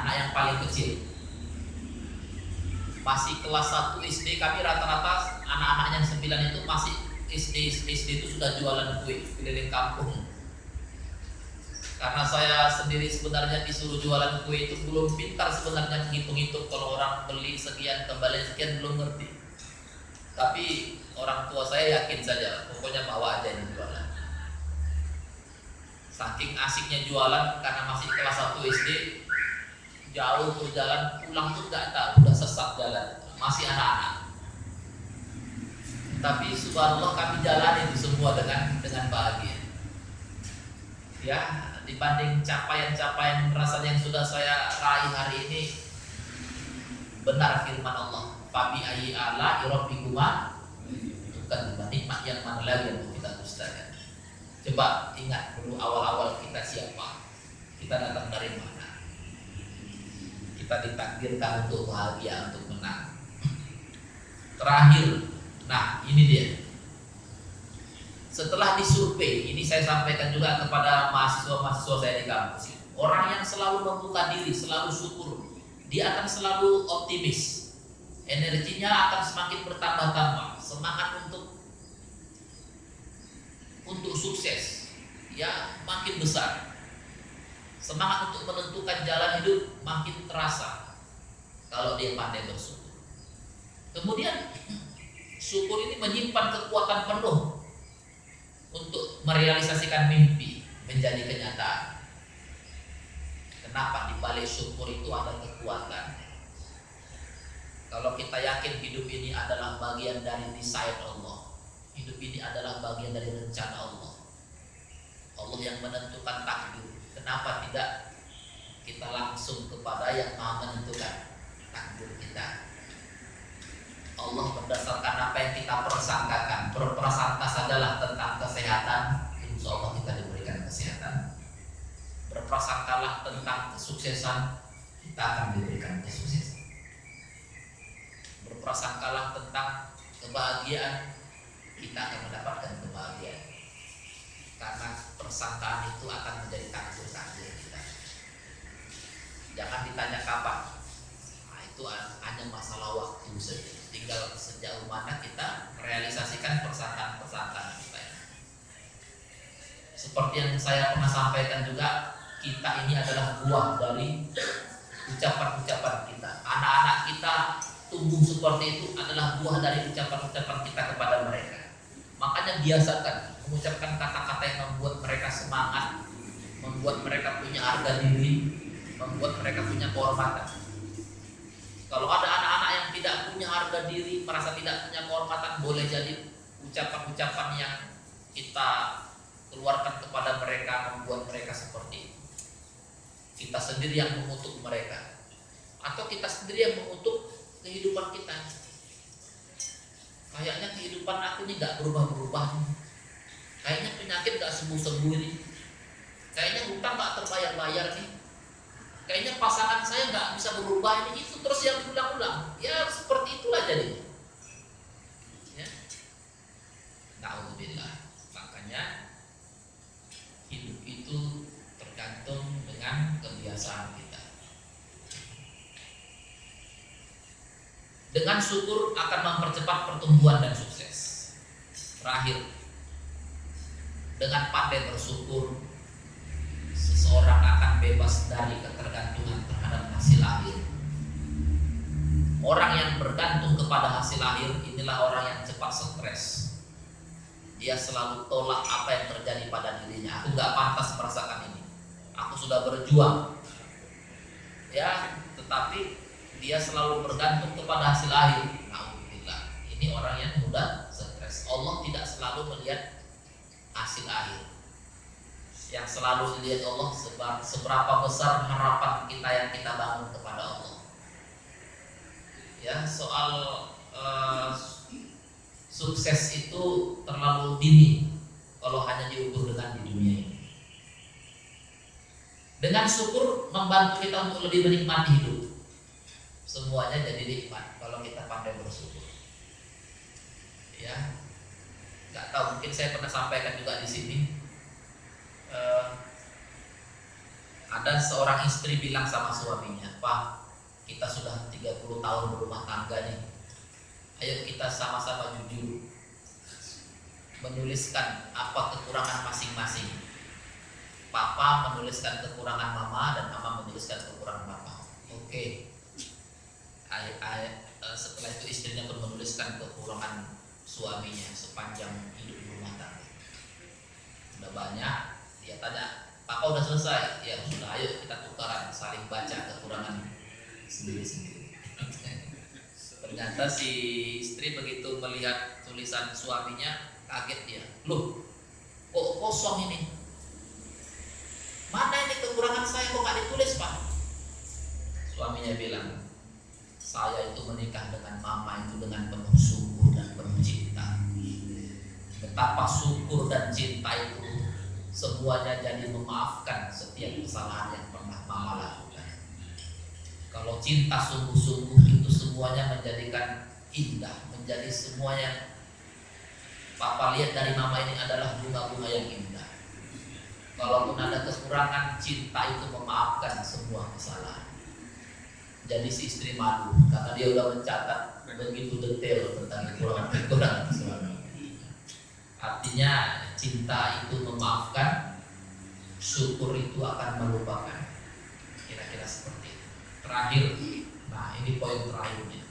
anak yang paling kecil masih kelas 1 SD kami rata-rata anak-anak yang 9 itu masih SD SD itu sudah jualan kue keliling kampung karena saya sendiri sebenarnya disuruh jualan kue itu belum pintar sebenarnya menghitung-hitung kalau orang beli sekian kembali sekian belum ngerti. Tapi orang tua saya yakin saja pokoknya bawa aja ini jualan. Saking asiknya jualan karena masih kelas 1 SD jauh berjalan pulang tuh nggak tahu udah sesat jalan. Masih anak-anak. Tapi subhanallah kami jalan itu semua dengan dengan bahagia. Ya dibanding capaian-capaian rasanya yang sudah saya raih hari ini benar firman Allah fabi ayi ala irabbikuma bukan nikmat yang mana lagi yang kita dustakan. Coba ingat dulu awal-awal kita siapa. Kita datang dari mana? Kita ditakdirkan untuk bahagia untuk menang. Terakhir nah ini dia setelah disurvei, ini saya sampaikan juga kepada mahasiswa-mahasiswa saya di kampus. Orang yang selalu membuka diri, selalu syukur, dia akan selalu optimis. Energinya akan semakin bertambah-tambah, semangat untuk untuk sukses ya makin besar. Semangat untuk menentukan jalan hidup makin terasa kalau dia pandai bersyukur. Kemudian <clears throat> syukur ini menyimpan kekuatan penuh untuk merealisasikan mimpi menjadi kenyataan. Kenapa di balik syukur itu ada kekuatan? Kalau kita yakin hidup ini adalah bagian dari desain Allah, hidup ini adalah bagian dari rencana Allah. Allah yang menentukan takdir. Kenapa tidak kita langsung kepada yang maha menentukan takdir kita? Allah berdasarkan apa yang kita persangkakan berprasangka sajalah tentang kesehatan insya Allah kita diberikan kesehatan. Berprasangkalah tentang kesuksesan kita akan diberikan kesuksesan. Berprasangkalah tentang kebahagiaan kita akan mendapatkan kebahagiaan. Karena persangkaan itu akan menjadi takdir-takdir kita. Jangan ditanya kapan. Nah, itu hanya masalah waktu saja tinggal sejauh mana kita merealisasikan persangkaan-persangkaan kita Seperti yang saya pernah sampaikan juga, kita ini adalah buah dari ucapan-ucapan kita. Anak-anak kita tumbuh seperti itu adalah buah dari ucapan-ucapan kita kepada mereka. Makanya biasakan mengucapkan kata-kata yang membuat mereka semangat, membuat mereka punya harga diri, membuat mereka punya kehormatan. Kalau ada anak-anak yang tidak punya harga diri, merasa tidak punya kehormatan, boleh jadi ucapan-ucapan yang kita keluarkan kepada mereka membuat mereka seperti itu. Kita sendiri yang mengutuk mereka, atau kita sendiri yang mengutuk kehidupan kita. Kayaknya kehidupan aku ini gak berubah-berubah. Kayaknya penyakit gak sembuh-sembuh ini. Kayaknya hutang gak terbayar-bayar nih kayaknya pasangan saya nggak bisa berubah ini itu terus yang diulang-ulang. Ya seperti itulah jadi ya. Alhamdulillah makanya hidup itu tergantung dengan kebiasaan kita. Dengan syukur akan mempercepat pertumbuhan dan sukses. Terakhir dengan pandai bersyukur seseorang akan bebas dari ketergantungan terhadap hasil akhir. Orang yang bergantung kepada hasil akhir inilah orang yang cepat stres. Dia selalu tolak apa yang terjadi pada dirinya. Aku nggak pantas merasakan ini. Aku sudah berjuang. Ya, tetapi dia selalu bergantung kepada hasil akhir. Alhamdulillah. Ini orang yang mudah stres. Allah tidak selalu melihat hasil akhir yang selalu dilihat Allah seberapa besar harapan kita yang kita bangun kepada Allah. Ya, soal uh, sukses itu terlalu dini kalau hanya diukur dengan di dunia ini. Dengan syukur membantu kita untuk lebih menikmati hidup. Semuanya jadi nikmat kalau kita pandai bersyukur. Ya, nggak tahu mungkin saya pernah sampaikan juga di sini uh, ada seorang istri bilang sama suaminya, Pak, kita sudah 30 tahun berumah tangga nih. Ayo kita sama-sama jujur menuliskan apa kekurangan masing-masing. papa menuliskan kekurangan mama dan mama menuliskan kekurangan papa oke okay. Eh, setelah itu istrinya pun menuliskan kekurangan suaminya sepanjang hidup rumah tangga sudah banyak dia tanya papa udah selesai? Ya sudah ayo kita tukaran saling baca kekurangan sendiri-sendiri. Ternyata si istri begitu melihat tulisan suaminya kaget dia loh kok kosong ini? Mana ini kekurangan saya? Kok gak ditulis pak? Suaminya bilang saya itu menikah dengan mama itu dengan penuh syukur dan penuh cinta. Betapa syukur dan cinta itu semuanya jadi memaafkan setiap kesalahan yang pernah mama lakukan kalau cinta sungguh-sungguh itu semuanya menjadikan indah menjadi semuanya Papa lihat dari mama ini adalah bunga-bunga yang indah. Kalaupun ada kekurangan, cinta itu memaafkan semua kesalahan. Jadi si istri malu karena dia udah mencatat begitu detail tentang kekurangan-kekurangan suami. Artinya cinta itu memaafkan, syukur itu akan melupakan. Kira-kira seperti itu. Terakhir, nah ini poin terakhirnya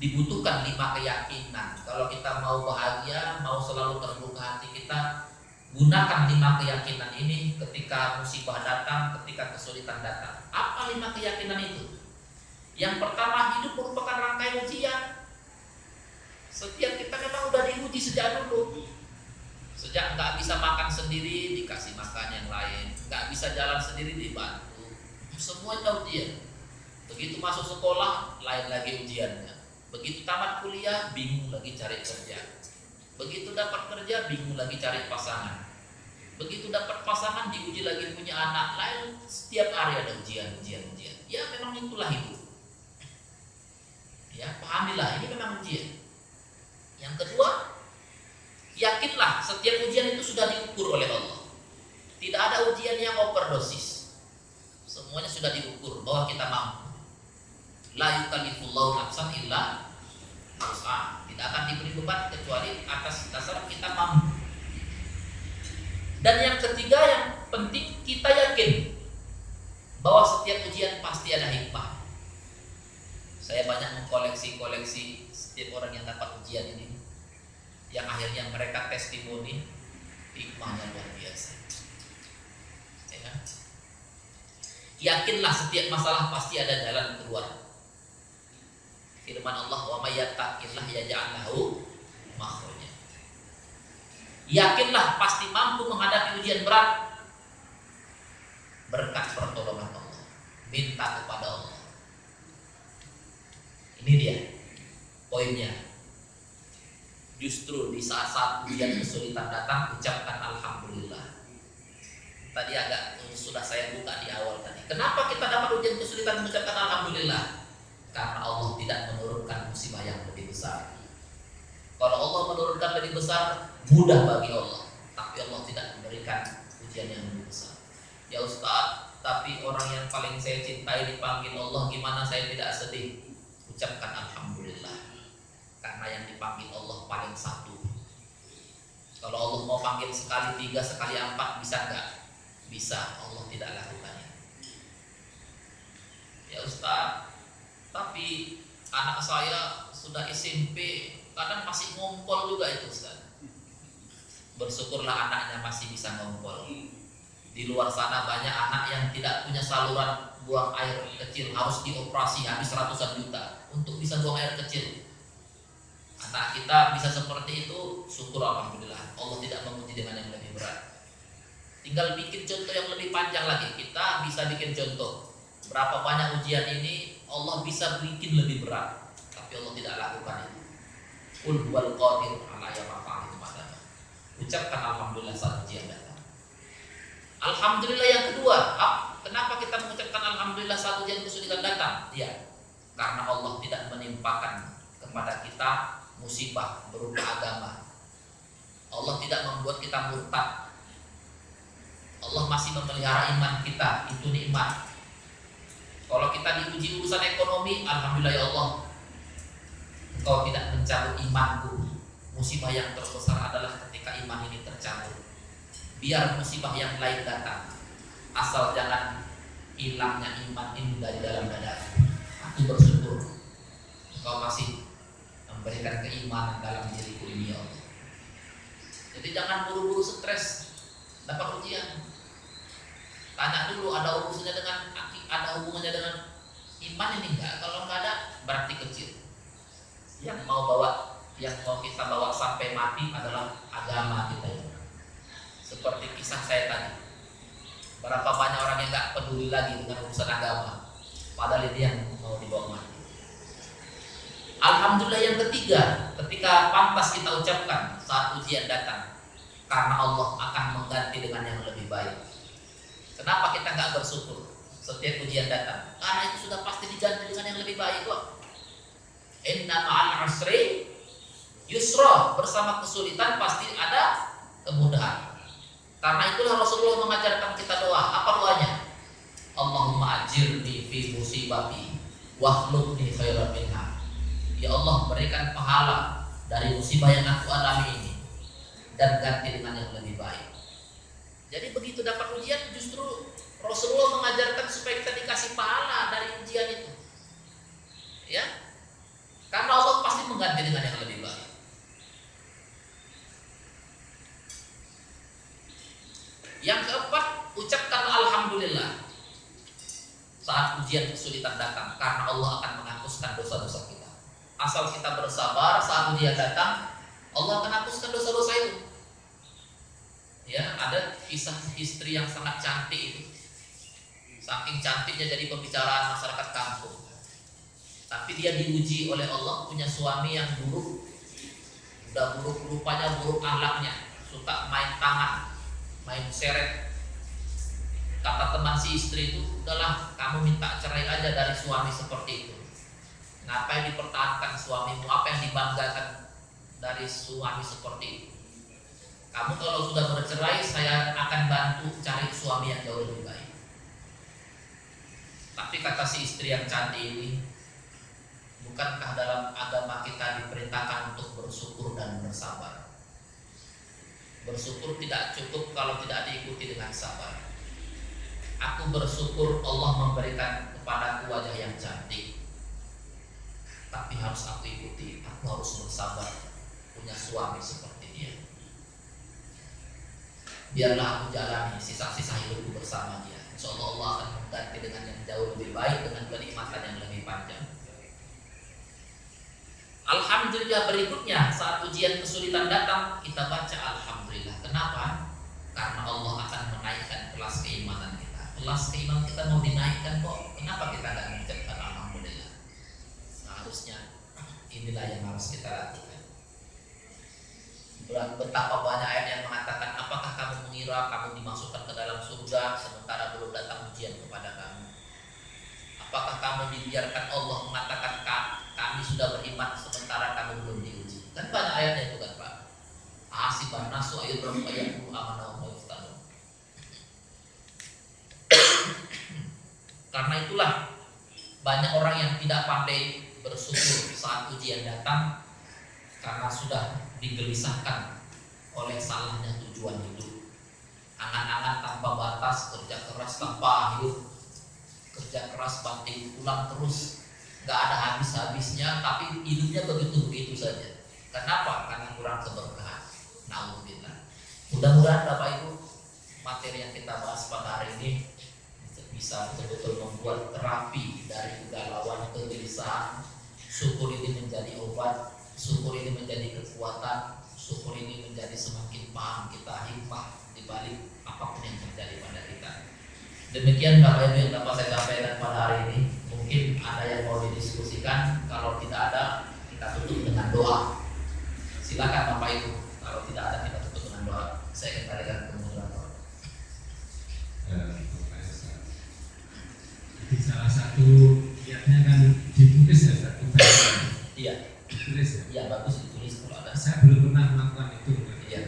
dibutuhkan lima keyakinan. Kalau kita mau bahagia, mau selalu terbuka hati kita, gunakan lima keyakinan ini ketika musibah datang, ketika kesulitan datang. Apa lima keyakinan itu? Yang pertama, hidup merupakan rangkaian ujian. Setiap kita memang udah diuji sejak dulu. Sejak nggak bisa makan sendiri, dikasih makan yang lain. Nggak bisa jalan sendiri, dibantu. Semua itu ujian. Begitu masuk sekolah, lain lagi ujiannya Begitu tamat kuliah, bingung lagi cari kerja. Begitu dapat kerja, bingung lagi cari pasangan. Begitu dapat pasangan, diuji lagi punya anak. Lain setiap hari ada ujian, ujian, ujian. Ya memang itulah hidup. Ya, pahamilah, ini memang ujian. Yang kedua, yakinlah setiap ujian itu sudah diukur oleh Allah. Tidak ada ujian yang overdosis. Semuanya sudah diukur bahwa kita mampu la yukallifullahu nafsan illa. Tidak akan diberi beban kecuali atas dasar kita mampu. Dan yang ketiga yang penting kita yakin bahwa setiap ujian pasti ada hikmah. Saya banyak mengkoleksi-koleksi setiap orang yang dapat ujian ini. Yang akhirnya mereka testimoni hikmahnya luar biasa. Ya. Yakinlah setiap masalah pasti ada jalan keluar firman Allah wa may yattaqillah yaj'al. Yakinlah pasti mampu menghadapi ujian berat berkat pertolongan Allah. Minta kepada Allah. Ini dia poinnya. Justru di saat-saat ujian kesulitan datang, ucapkan Alhamdulillah. Tadi agak sudah saya buka di awal tadi. Kenapa kita dapat ujian kesulitan mengucapkan Alhamdulillah? karena Allah tidak menurunkan musibah yang lebih besar. Kalau Allah menurunkan lebih besar, mudah bagi Allah. Tapi Allah tidak memberikan ujian yang lebih besar. Ya Ustaz, tapi orang yang paling saya cintai dipanggil Allah, gimana saya tidak sedih? Ucapkan Alhamdulillah. Karena yang dipanggil Allah paling satu. Kalau Allah mau panggil sekali tiga, sekali empat, bisa nggak? Bisa, Allah tidak lakukannya. Ya Ustaz, tapi anak saya sudah SMP kadang masih ngompol juga itu Ustaz bersyukurlah anaknya masih bisa ngompol di luar sana banyak anak yang tidak punya saluran buang air kecil harus dioperasi habis ratusan juta untuk bisa buang air kecil anak kita bisa seperti itu syukur alhamdulillah Allah tidak menguji dengan yang lebih berat tinggal bikin contoh yang lebih panjang lagi kita bisa bikin contoh berapa banyak ujian ini Allah bisa bikin lebih berat, tapi Allah tidak lakukan itu. Qul huwal qadir ala yafa'al itu padanya. Ucapkan alhamdulillah saat ujian datang. Alhamdulillah yang kedua, kenapa kita mengucapkan alhamdulillah saat ujian kesulitan datang? Ya, karena Allah tidak menimpakan kepada kita musibah berupa agama. Allah tidak membuat kita murtad. Allah masih memelihara iman kita, itu nikmat. Kalau kita diuji urusan ekonomi, alhamdulillah ya Allah. Engkau tidak mencabut imanku. Musibah yang terbesar adalah ketika iman ini tercabut. biar musibah yang lain datang asal jangan hilangnya iman ini dari dalam dada aku bersyukur engkau masih memberikan keimanan dalam diriku ini ya Allah jadi jangan buru-buru stres. Dapat ujian. Tanya dulu ada urusannya dengan ada hubungannya dengan iman ini enggak? Kalau enggak ada berarti kecil. Yang mau bawa yang mau kita bawa sampai mati adalah agama kita ini. Seperti kisah saya tadi. Berapa banyak orang yang nggak peduli lagi dengan urusan agama, padahal ini yang mau dibawa mati. Alhamdulillah yang ketiga, ketika pantas kita ucapkan saat ujian datang, karena Allah akan mengganti dengan yang lebih baik. Kenapa kita nggak bersyukur setiap ujian datang? Karena itu sudah pasti diganti dengan yang lebih baik kok. Inna ma'al asri yusra bersama kesulitan pasti ada kemudahan. Karena itulah Rasulullah mengajarkan kita doa. Apa doanya? Allahumma ajirni fi musibati wahlubni khairan minha. Ya Allah berikan pahala dari musibah yang aku alami ini dan ganti dengan yang lebih baik. Jadi begitu dapat ujian justru Rasulullah mengajarkan supaya kita dikasih pahala dari ujian itu. Ya. Karena Allah pasti mengganti dengan yang lebih baik. Yang keempat, ucapkan alhamdulillah saat ujian kesulitan datang karena Allah akan menghapuskan dosa-dosa kita. Asal kita bersabar saat ujian datang, Allah akan hapuskan dosa-dosa itu. Ya, ada kisah istri yang sangat cantik itu. Saking cantiknya jadi pembicaraan masyarakat kampung. Tapi dia diuji oleh Allah punya suami yang buruk. Udah buruk rupanya, buruk ahlaknya, suka main tangan, main seret kata teman si istri itu udahlah kamu minta cerai aja dari suami seperti itu ngapain dipertahankan suamimu apa yang dibanggakan dari suami seperti itu kamu kalau sudah bercerai saya akan bantu cari suami yang jauh lebih baik tapi kata si istri yang cantik ini bukankah dalam agama kita diperintahkan untuk bersyukur dan bersabar Bersyukur tidak cukup kalau tidak diikuti dengan sabar. Aku bersyukur Allah memberikan kepadaku wajah yang cantik. Tapi harus aku ikuti, aku harus bersabar punya suami seperti dia. Biarlah aku jalani sisa-sisa hidupku bersama dia. Insya Allah akan mengganti dengan yang jauh lebih baik dengan kenikmatan yang lebih panjang. Alhamdulillah berikutnya saat ujian kesulitan datang kita baca Alhamdulillah. Kenapa? Karena Allah akan menaikkan kelas keimanan kita. Kelas keimanan kita mau dinaikkan kok. Kenapa kita tidak mengucapkan Alhamdulillah? Seharusnya inilah yang harus kita lakukan. Betapa banyak ayat yang mengatakan apakah kamu mengira kamu dimasukkan ke dalam surga sementara belum datang ujian kepada kamu? Apakah kamu dibiarkan Allah mengatakan kami sudah beriman sementara kamu belum diuji. Kan banyak ayatnya itu kan Pak. Asiban nasu ayat berapa ayat amanah wa <coughs> Karena itulah banyak orang yang tidak pandai bersyukur saat ujian datang karena sudah digelisahkan oleh salahnya tujuan hidup. Angan-angan tanpa batas, kerja keras tanpa akhir, kerja keras banting pulang terus nggak ada habis-habisnya tapi hidupnya begitu-begitu saja kenapa? karena kurang keberkahan Nauzubillah mudah-mudahan Bapak Ibu materi yang kita bahas pada hari ini bisa betul-betul membuat terapi dari kegalauan kegelisahan. Syukur ini menjadi obat syukur ini menjadi kekuatan syukur ini menjadi semakin paham kita hikmah di balik apa pun yang terjadi pada kita. Demikian Bapak Ibu yang dapat saya sampaikan pada hari ini. Mungkin ada yang mau didiskusikan. Kalau tidak ada kita tutup dengan doa. Silakan bapak ibu. Kalau tidak ada kita tutup dengan doa. Saya kembalikan ke jadi salah satu niatnya kan ditulis ya satu iya. Ditulis ya? Iya bagus ditulis kalau ada. Saya belum pernah melakukan itu. Iya.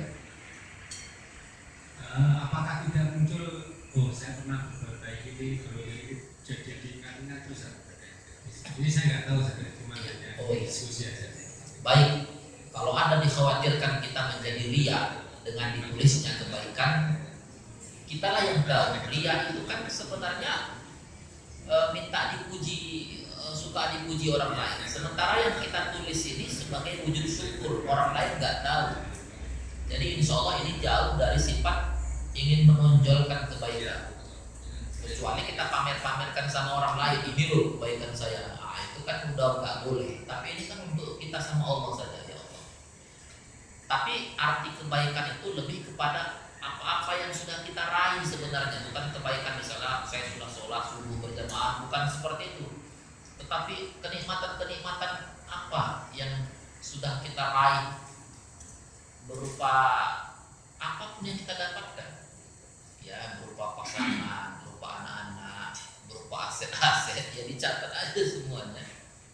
Uh, apakah tidak muncul? Oh saya pernah berbuat baik ini kalau ini jadi ingat terus ini saya nggak tahu saja, cuma hanya oh, iya. diskusi aja. Baik, kalau ada dikhawatirkan kita menjadi ria dengan ditulisnya kebaikan, kita lah yang tahu. Ria itu kan sebenarnya e, minta dipuji e, suka dipuji orang lain. Sementara yang kita tulis ini sebagai wujud syukur. Orang lain nggak tahu. Jadi insya Allah ini jauh dari sifat ingin menonjolkan kebaikan. Kecuali kita pamer-pamerkan sama orang lain ini loh kebaikan saya. Nah, itu kan udah nggak boleh. Tapi ini kan untuk kita sama Allah saja ya Allah. Tapi arti kebaikan itu lebih kepada apa-apa yang sudah kita raih sebenarnya bukan kebaikan misalnya saya sudah sholat subuh berjamaah bukan seperti itu. Tetapi kenikmatan-kenikmatan apa yang sudah kita raih berupa apa pun yang kita dapatkan. Ya berupa pasangan berupa anak-anak berupa aset-aset ya dicatat aja semuanya.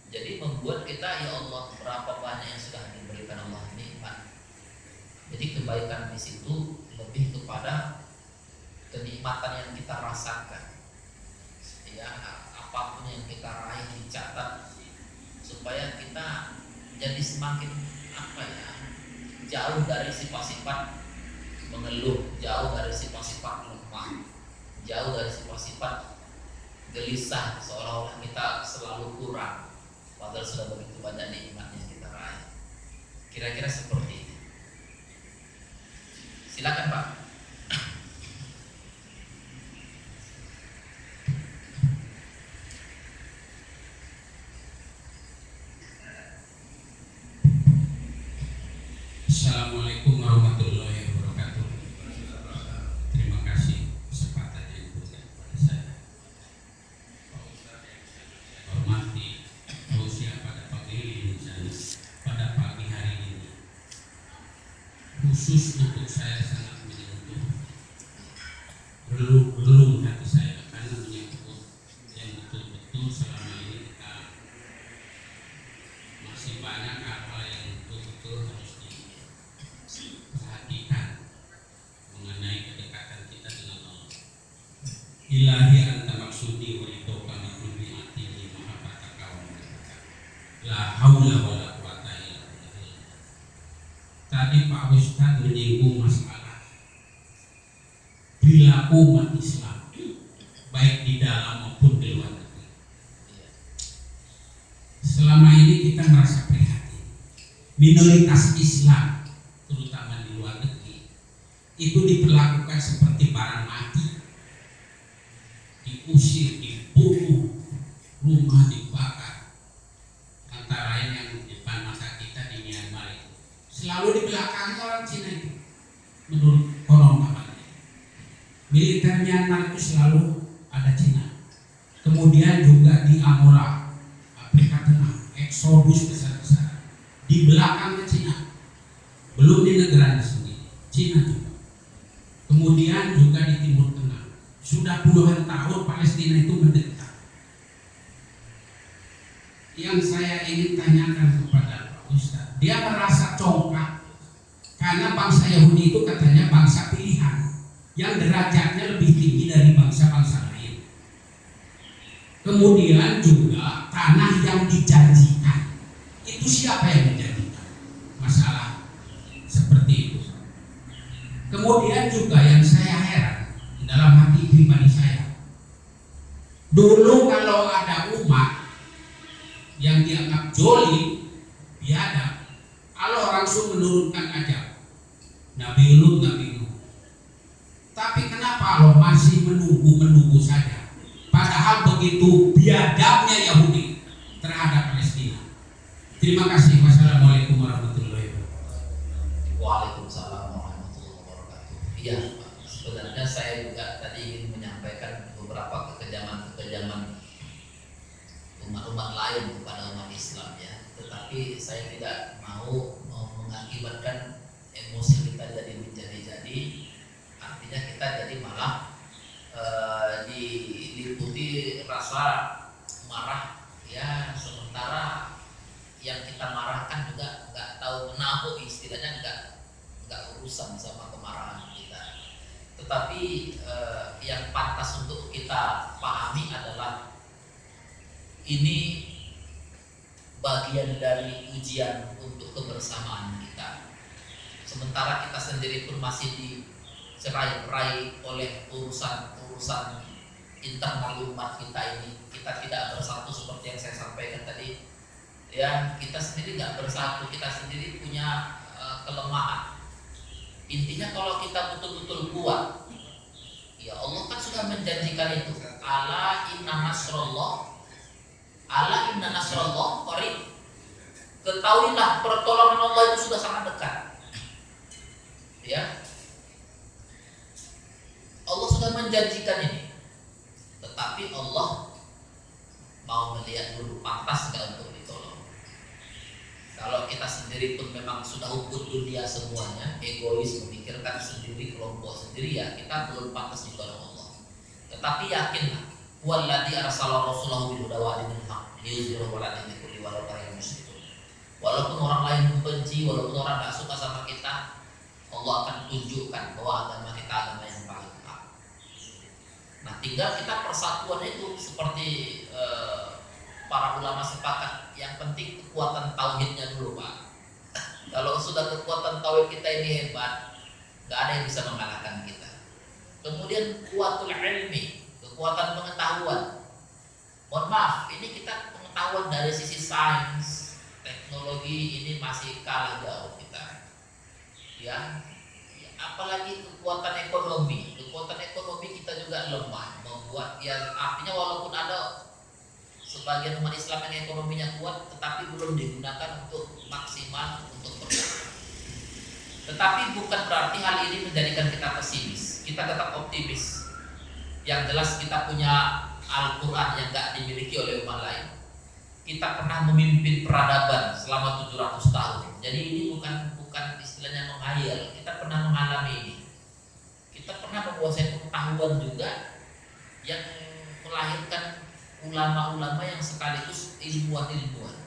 Jadi membuat kita ya Allah berapa banyak yang sudah diberikan Allah nikmat. Jadi kebaikan di situ lebih kepada kenikmatan yang kita rasakan. Ya apa pun yang kita raih dicatat supaya kita jadi semakin apa ya jauh dari sifat-sifat mengeluh jauh dari sifat-sifat lemah jauh dari sifat-sifat gelisah seolah-olah kita selalu kurang padahal sudah begitu banyak nikmat yang kita raih. Kira-kira seperti ini Silakan Pak. Assalamualaikum warahmatullahi wabarakatuh. Terima kasih kesempatan yang diberikan kepada saya. Hormati usia pada pagi ini pada pagi hari ini khusus untuk saya sangat menyentuh belum belum hati saya karena menyangkut yang betul-betul selama ini kita masih banyak hal-hal yang betul-betul harus diperhatikan mengenai kedekatan kita dengan Allah. Ilahi anta maksudi wa itu kami kulli atini mahabbata kaum La haula wala quwata illa billah. Tadi Pak Ustadz menyinggung masalah perilaku umat Islam baik di dalam maupun di luar negeri. Selama ini kita merasa prihatin. Minoritas Islam, terutama di luar negeri, itu diperlakukan seperti barang mati, diusir, dibunuh, rumah dibakar. Antara lain yang di depan mata kita di Myanmar itu selalu di belakang orang Cina itu menurut konon kabarnya militer Myanmar itu selalu ada Cina kemudian di Angola Afrika Tengah eksodus besar-besar di belakangnya Cina belum di negaranya sendiri Cina juga kemudian juga di Timur Tengah sudah puluhan tahun Palestina itu mendekat yang saya ingin tanyakan kepada Pak Ustadz dia merasa congkak karena bangsa Yahudi itu katanya bangsa pilihan yang derajatnya lebih tinggi dari bangsa-bangsa lain. Kemudian juga tanah yang dijanjikan itu siapa yang menjanjikan? Masalah seperti itu. Kemudian juga yang saya heran dalam hati pribadi saya, dulu kalau ada umat yang dianggap joli biadab Allah langsung menurunkan ajab Nabi Lut, Nabi Nuh tapi kenapa Allah masih menunggu-menunggu saja padahal begitu biadabnya Yahudi terhadap Palestina terima kasih wassalamualaikum warahmatullahi wabarakatuh Waalaikumsalam warahmatullahi wabarakatuh. Iya, Pak. sebenarnya saya juga tadi ingin menyampaikan beberapa kekejaman-kekejaman umat-umat lain kepada umat Islam ya. Tetapi saya tidak mau, mau mengakibatkan emosi kita jadi menjadi-jadi. Artinya kita jadi malah eh, diliputi rasa marah ya sementara yang kita marahkan juga nggak istilahnya nggak nggak urusan sama kemarahan kita. Tetapi eh, yang pantas untuk kita pahami adalah ini bagian dari ujian untuk kebersamaan kita. Sementara kita sendiri pun masih cerai-berai oleh urusan-urusan internal umat kita ini kita tidak bersatu seperti yang saya sampaikan tadi ya kita sendiri nggak bersatu. Kita sendiri punya uh, kelemahan. Intinya kalau kita betul-betul kuat ya Allah kan sudah menjanjikan itu. Ala inna nasrullah ala inna nasrullah qarib. Ketahuilah pertolongan Allah itu sudah sangat dekat. Ya. Allah sudah menjanjikan ini. Tetapi Allah mau melihat dulu pantas ditolong kalau kita sendiri pun memang sudah ukur dunia semuanya egois memikirkan sendiri kelompok sendiri ya kita belum pantas ditolong Allah tetapi yakinlah walladzi arsala rasulahu bil huda wa dinil haq liyuzhirahu 'ala dini kulli walau karihal musyrikun walaupun orang lain membenci walaupun orang tidak suka sama kita Allah akan tunjukkan bahwa agama kita agama yang paling hak. Nah, tinggal kita persatuan itu seperti eh, para ulama sepakat, yang penting kekuatan tauhidnya dulu, Pak. Kalau sudah kekuatan tauhid kita ini hebat, nggak ada yang bisa mengalahkan kita. Kemudian kuatul ilmi, kekuatan pengetahuan. Mohon maaf, ini kita pengetahuan dari sisi sains, teknologi ini masih kalah jauh ya apalagi kekuatan ekonomi kekuatan ekonomi kita juga lemah membuat ya artinya walaupun ada sebagian umat Islam yang ekonominya kuat tetapi belum digunakan untuk maksimal untuk berkembang tetapi bukan berarti hal ini menjadikan kita pesimis. Kita tetap optimis. Yang jelas kita punya Al-Quran yang gak dimiliki oleh umat lain. Kita pernah memimpin peradaban selama 700 tahun. Jadi ini bukan bukan istilahnya menghayal. Kita pernah mengalami ini. Kita pernah menguasai pengetahuan juga yang melahirkan ulama-ulama yang sekaligus ilmuwan-ilmuwan.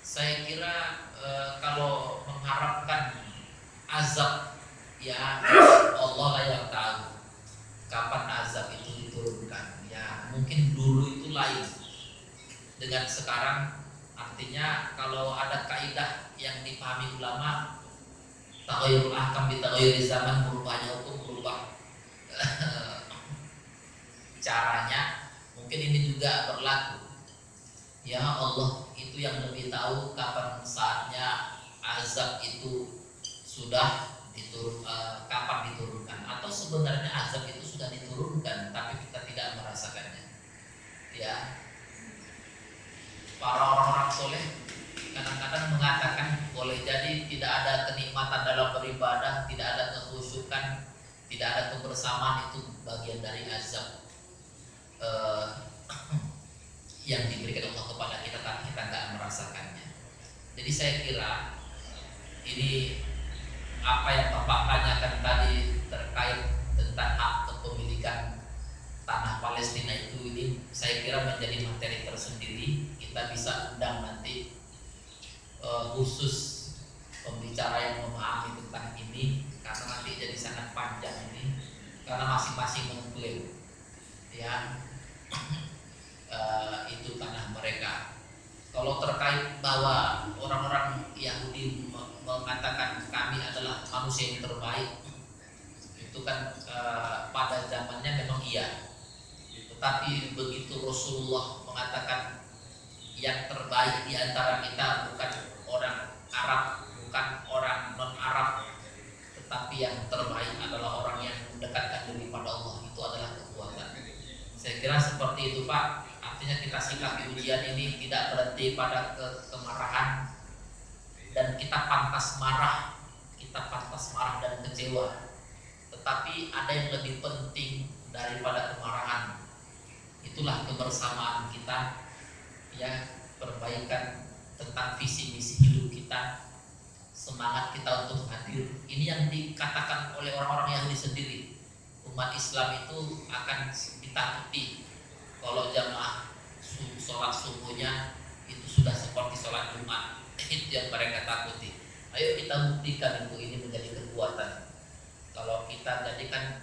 Saya kira e, kalau mengharapkan azab ya Allah lah yang tahu kapan azab itu diturunkan. Ya mungkin dulu itu lain. Dengan sekarang artinya kalau ada kaidah yang dipahami ulama takoyul ahkam di takoyul zaman berubahnya hukum berubah <laughs> caranya mungkin ini juga berlaku. Ya Allah itu yang lebih tahu kapan saatnya azab itu sudah diturun uh, kapan diturunkan. Atau sebenarnya azab itu sudah diturunkan tapi kita tidak merasakannya. Ya. Para orang-orang soleh kadang-kadang mengatakan boleh jadi tidak ada kenikmatan dalam beribadah, tidak ada kekhusyukan, tidak ada kebersamaan. Itu bagian dari azab uh, <clears throat> yang diberikan Allah kepada kita tapi kita nggak merasakannya. Jadi saya kira ini apa yang Bapak tanyakan tadi terkait tentang hak kepemilikan tanah Palestina itu ini saya kira menjadi materi tersendiri kita bisa undang nanti uh, khusus pembicara yang memahami tentang ini karena nanti jadi sangat panjang ini karena masing-masing mengklaim ya uh, itu tanah mereka. Kalau terkait bahwa orang-orang Yahudi mengatakan kami adalah manusia yang terbaik itu kan uh, pada zamannya memang iya. Tetapi begitu Rasulullah mengatakan yang terbaik di antara kita bukan orang Arab bukan orang non Arab tetapi yang terbaik adalah orang yang mendekatkan diri pada Allah itu adalah kekuatan saya kira seperti itu Pak. Artinya kita sikapi ujian ini tidak berhenti pada ke kemarahan. Dan kita pantas marah. Kita pantas marah dan kecewa. Tetapi ada yang lebih penting daripada kemarahan. Itulah kebersamaan kita ya perbaikan tentang visi misi hidup kita semangat kita untuk hadir. Ini yang dikatakan oleh orang-orang Yahudi sendiri umat Islam itu akan ditakuti. Kalau jamaah sholat subuhnya itu sudah seperti sholat Jumat itu yang mereka takuti. Ayo kita buktikan itu ini menjadi kekuatan. Kalau kita jadikan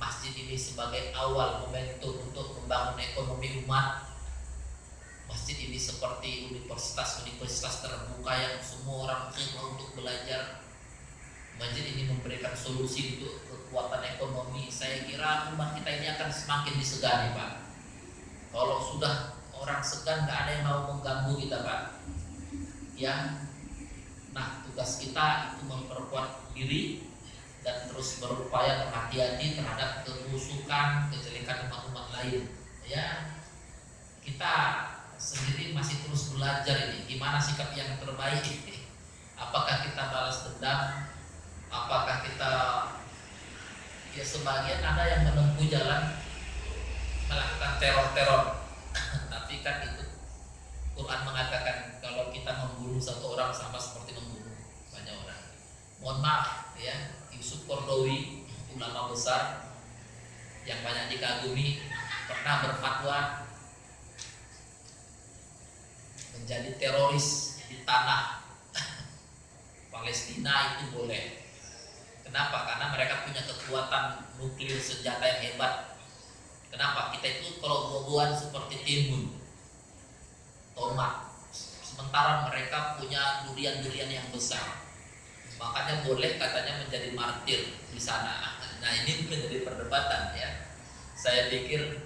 masjid ini sebagai awal momentum untuk membangun ekonomi umat masjid ini seperti universitas-universitas terbuka yang semua orang terima untuk belajar masjid ini memberikan solusi untuk kekuatan ekonomi, saya kira umat kita ini akan semakin disegani Pak. Kalau sudah orang segan nggak ada yang mau mengganggu kita Pak. Ya, nah tugas kita itu memperkuat diri dan terus berupaya berhati-hati terhadap kebusukan, kejelekan umat-umat lain. Ya, kita sendiri masih terus belajar ini gimana sikap yang terbaik. Apakah kita balas dendam? Apakah kita ya sebagian ada yang menempuh jalan melakukan teror-teror? <laughs> Tapi kan itu Quran mengatakan kalau kita membunuh satu orang sama seperti membunuh banyak orang. Mohon maaf ya Yusuf Kordowi ulama besar yang banyak dikagumi pernah berfatwa menjadi teroris di tanah <laughs> Palestina itu boleh Kenapa? Karena mereka punya kekuatan nuklir senjata yang hebat. Kenapa? Kita itu kalau buah seperti timun, tomat. Sementara mereka punya durian-durian yang besar. Makanya boleh katanya menjadi martir di sana. Nah ini menjadi perdebatan ya. Saya pikir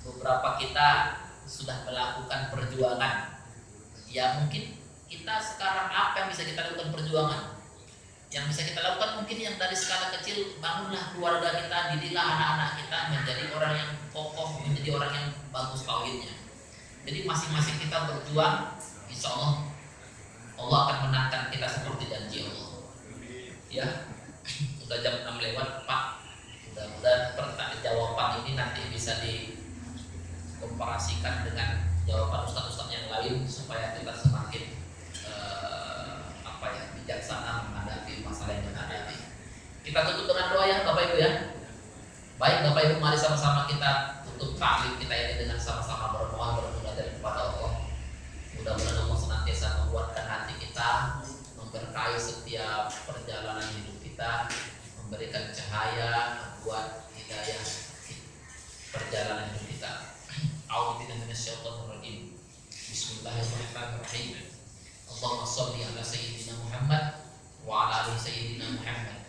beberapa kita sudah melakukan perjuangan. Ya mungkin kita sekarang apa yang bisa kita lakukan perjuangan? Yang bisa kita lakukan mungkin yang dari skala kecil bangunlah keluarga kita didiklah anak-anak kita menjadi orang yang kokoh menjadi orang yang bagus kawinnya jadi masing-masing kita berjuang insya Allah Allah akan menangkan kita seperti janji Allah. Ya udah jam 6 lewat Pak. Mudah-mudahan pertanyaan jawaban ini nanti bisa dikomparasikan dengan jawaban ustaz-ustaz yang lain supaya kita semakin bijaksana menghadapi masalah yang menghadapi. Kita tutup dengan doa ya Bapak Ibu ya. Baik Bapak Ibu mari sama-sama kita tutup taklim kita ini dengan sama-sama bermohon bermunajat kepada Allah. Mudah-mudahan Allah senantiasa membuatkan hati kita, memberkahi setiap perjalanan hidup kita, memberikan cahaya, membuat hidayah perjalanan hidup kita. A'udzubillahi Bismillahirrahmanirrahim. Allahumma salli ala sayyidina Muhammad wa ala ali sayyidina Muhammad.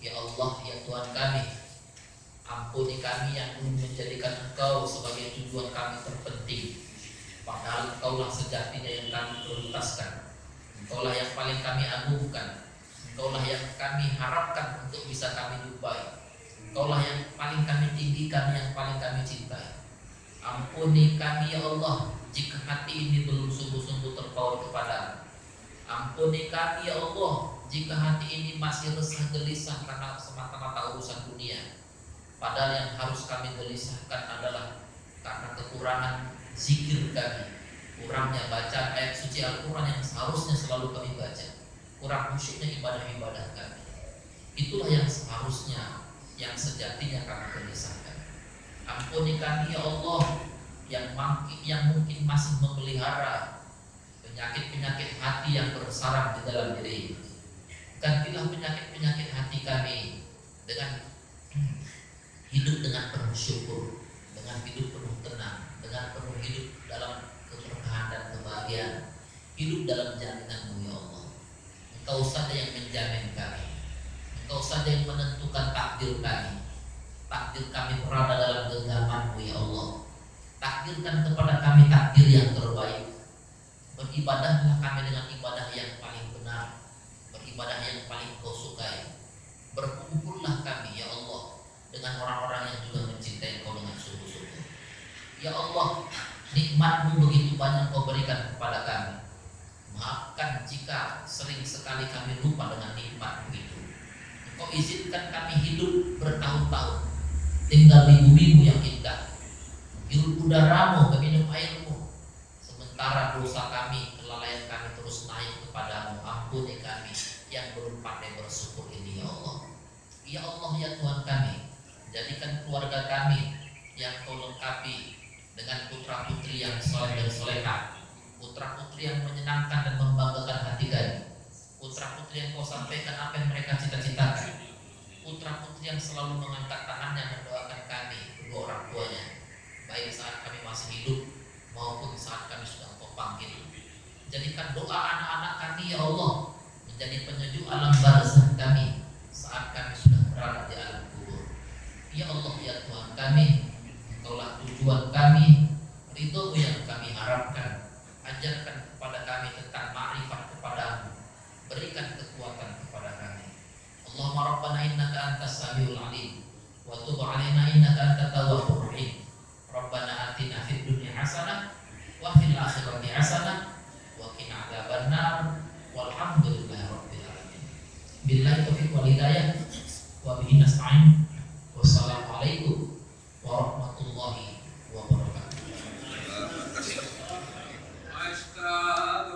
Ya Allah, ya Tuhan kami, ampuni kami yang menjadikan Engkau sebagai tujuan kami terpenting. Padahal Engkaulah sejatinya yang kami prioritaskan. Engkaulah yang paling kami agungkan. Engkaulah yang kami harapkan untuk bisa kami jumpai. Engkaulah yang paling kami tinggikan, yang paling kami cintai. Ampuni kami ya Allah jika hati ini belum sungguh-sungguh terpaut kepada Ampuni kami ya Allah jika hati ini masih resah gelisah karena semata-mata urusan dunia. Padahal yang harus kami gelisahkan adalah karena kekurangan zikir kami, kurangnya baca ayat suci Al-Quran yang seharusnya selalu kami baca, kurang khusyuknya ibadah-ibadah kami. Itulah yang seharusnya, yang sejatinya kami gelisahkan. Ampuni kami ya Allah yang yang mungkin masih memelihara penyakit-penyakit hati yang bersarang di dalam diri. Gantilah penyakit-penyakit hati kami dengan hidup dengan penuh syukur, dengan hidup penuh tenang, dengan penuh hidup dalam keberkahan dan kebahagiaan, hidup dalam jaminanmu ya Allah. Engkau saja yang menjamin kami. Engkau saja yang menentukan takdir kami. Takdir kami berada dalam genggamanmu ya Allah takdirkan kepada kami takdir yang terbaik. Beribadahlah kami dengan ibadah yang paling benar beribadah yang paling kau sukai. Berkumpullah kami ya Allah dengan orang-orang yang juga mencintai kau dengan sungguh-sungguh. Ya Allah nikmatmu begitu banyak kau berikan kepada kami. Maafkan jika sering sekali kami lupa dengan nikmat itu. Kau izinkan kami hidup bertahun-tahun. Tinggal di bumimu yang indah hirup udaramu, minum airmu. Sementara dosa kami, kelalaian kami terus naik kepadamu. Ampuni kami yang belum pandai bersyukur ini ya Allah. Ya Allah ya Tuhan kami, jadikan keluarga kami yang kau lengkapi dengan putra putri yang soleh dan soleha, putra putri yang menyenangkan dan membanggakan hati kami, putra putri yang kau sampaikan apa yang mereka cita-citakan, putra putri yang selalu mengangkat tangannya mendoakan kami kedua orang tuanya, baik saat kami masih hidup maupun saat kami sudah engkau panggil. Jadikan doa anak-anak kami ya Allah menjadi penyejuk alam barzah kami saat kami sudah berada di alam kubur. Ya Allah ya Tuhan kami, Engkaulah tujuan kami, ridho yang kami harapkan. Ajarkan kepada kami tentang ma'rifat kepadamu. Berikan kekuatan kepada kami. Allahumma rabbana innaka antas samiul alim wa tub alaina innaka antat tawwabur rahim. Rabbana atina fid dunya hasanah wa fil akhirati hasanah wa qina adzabannar walhamdulillahi rabbil alamin. Billahi taufiq wal hidayah wa bihi nasta'in. Wassalamualaikum warahmatullahi wabarakatuh. أشكال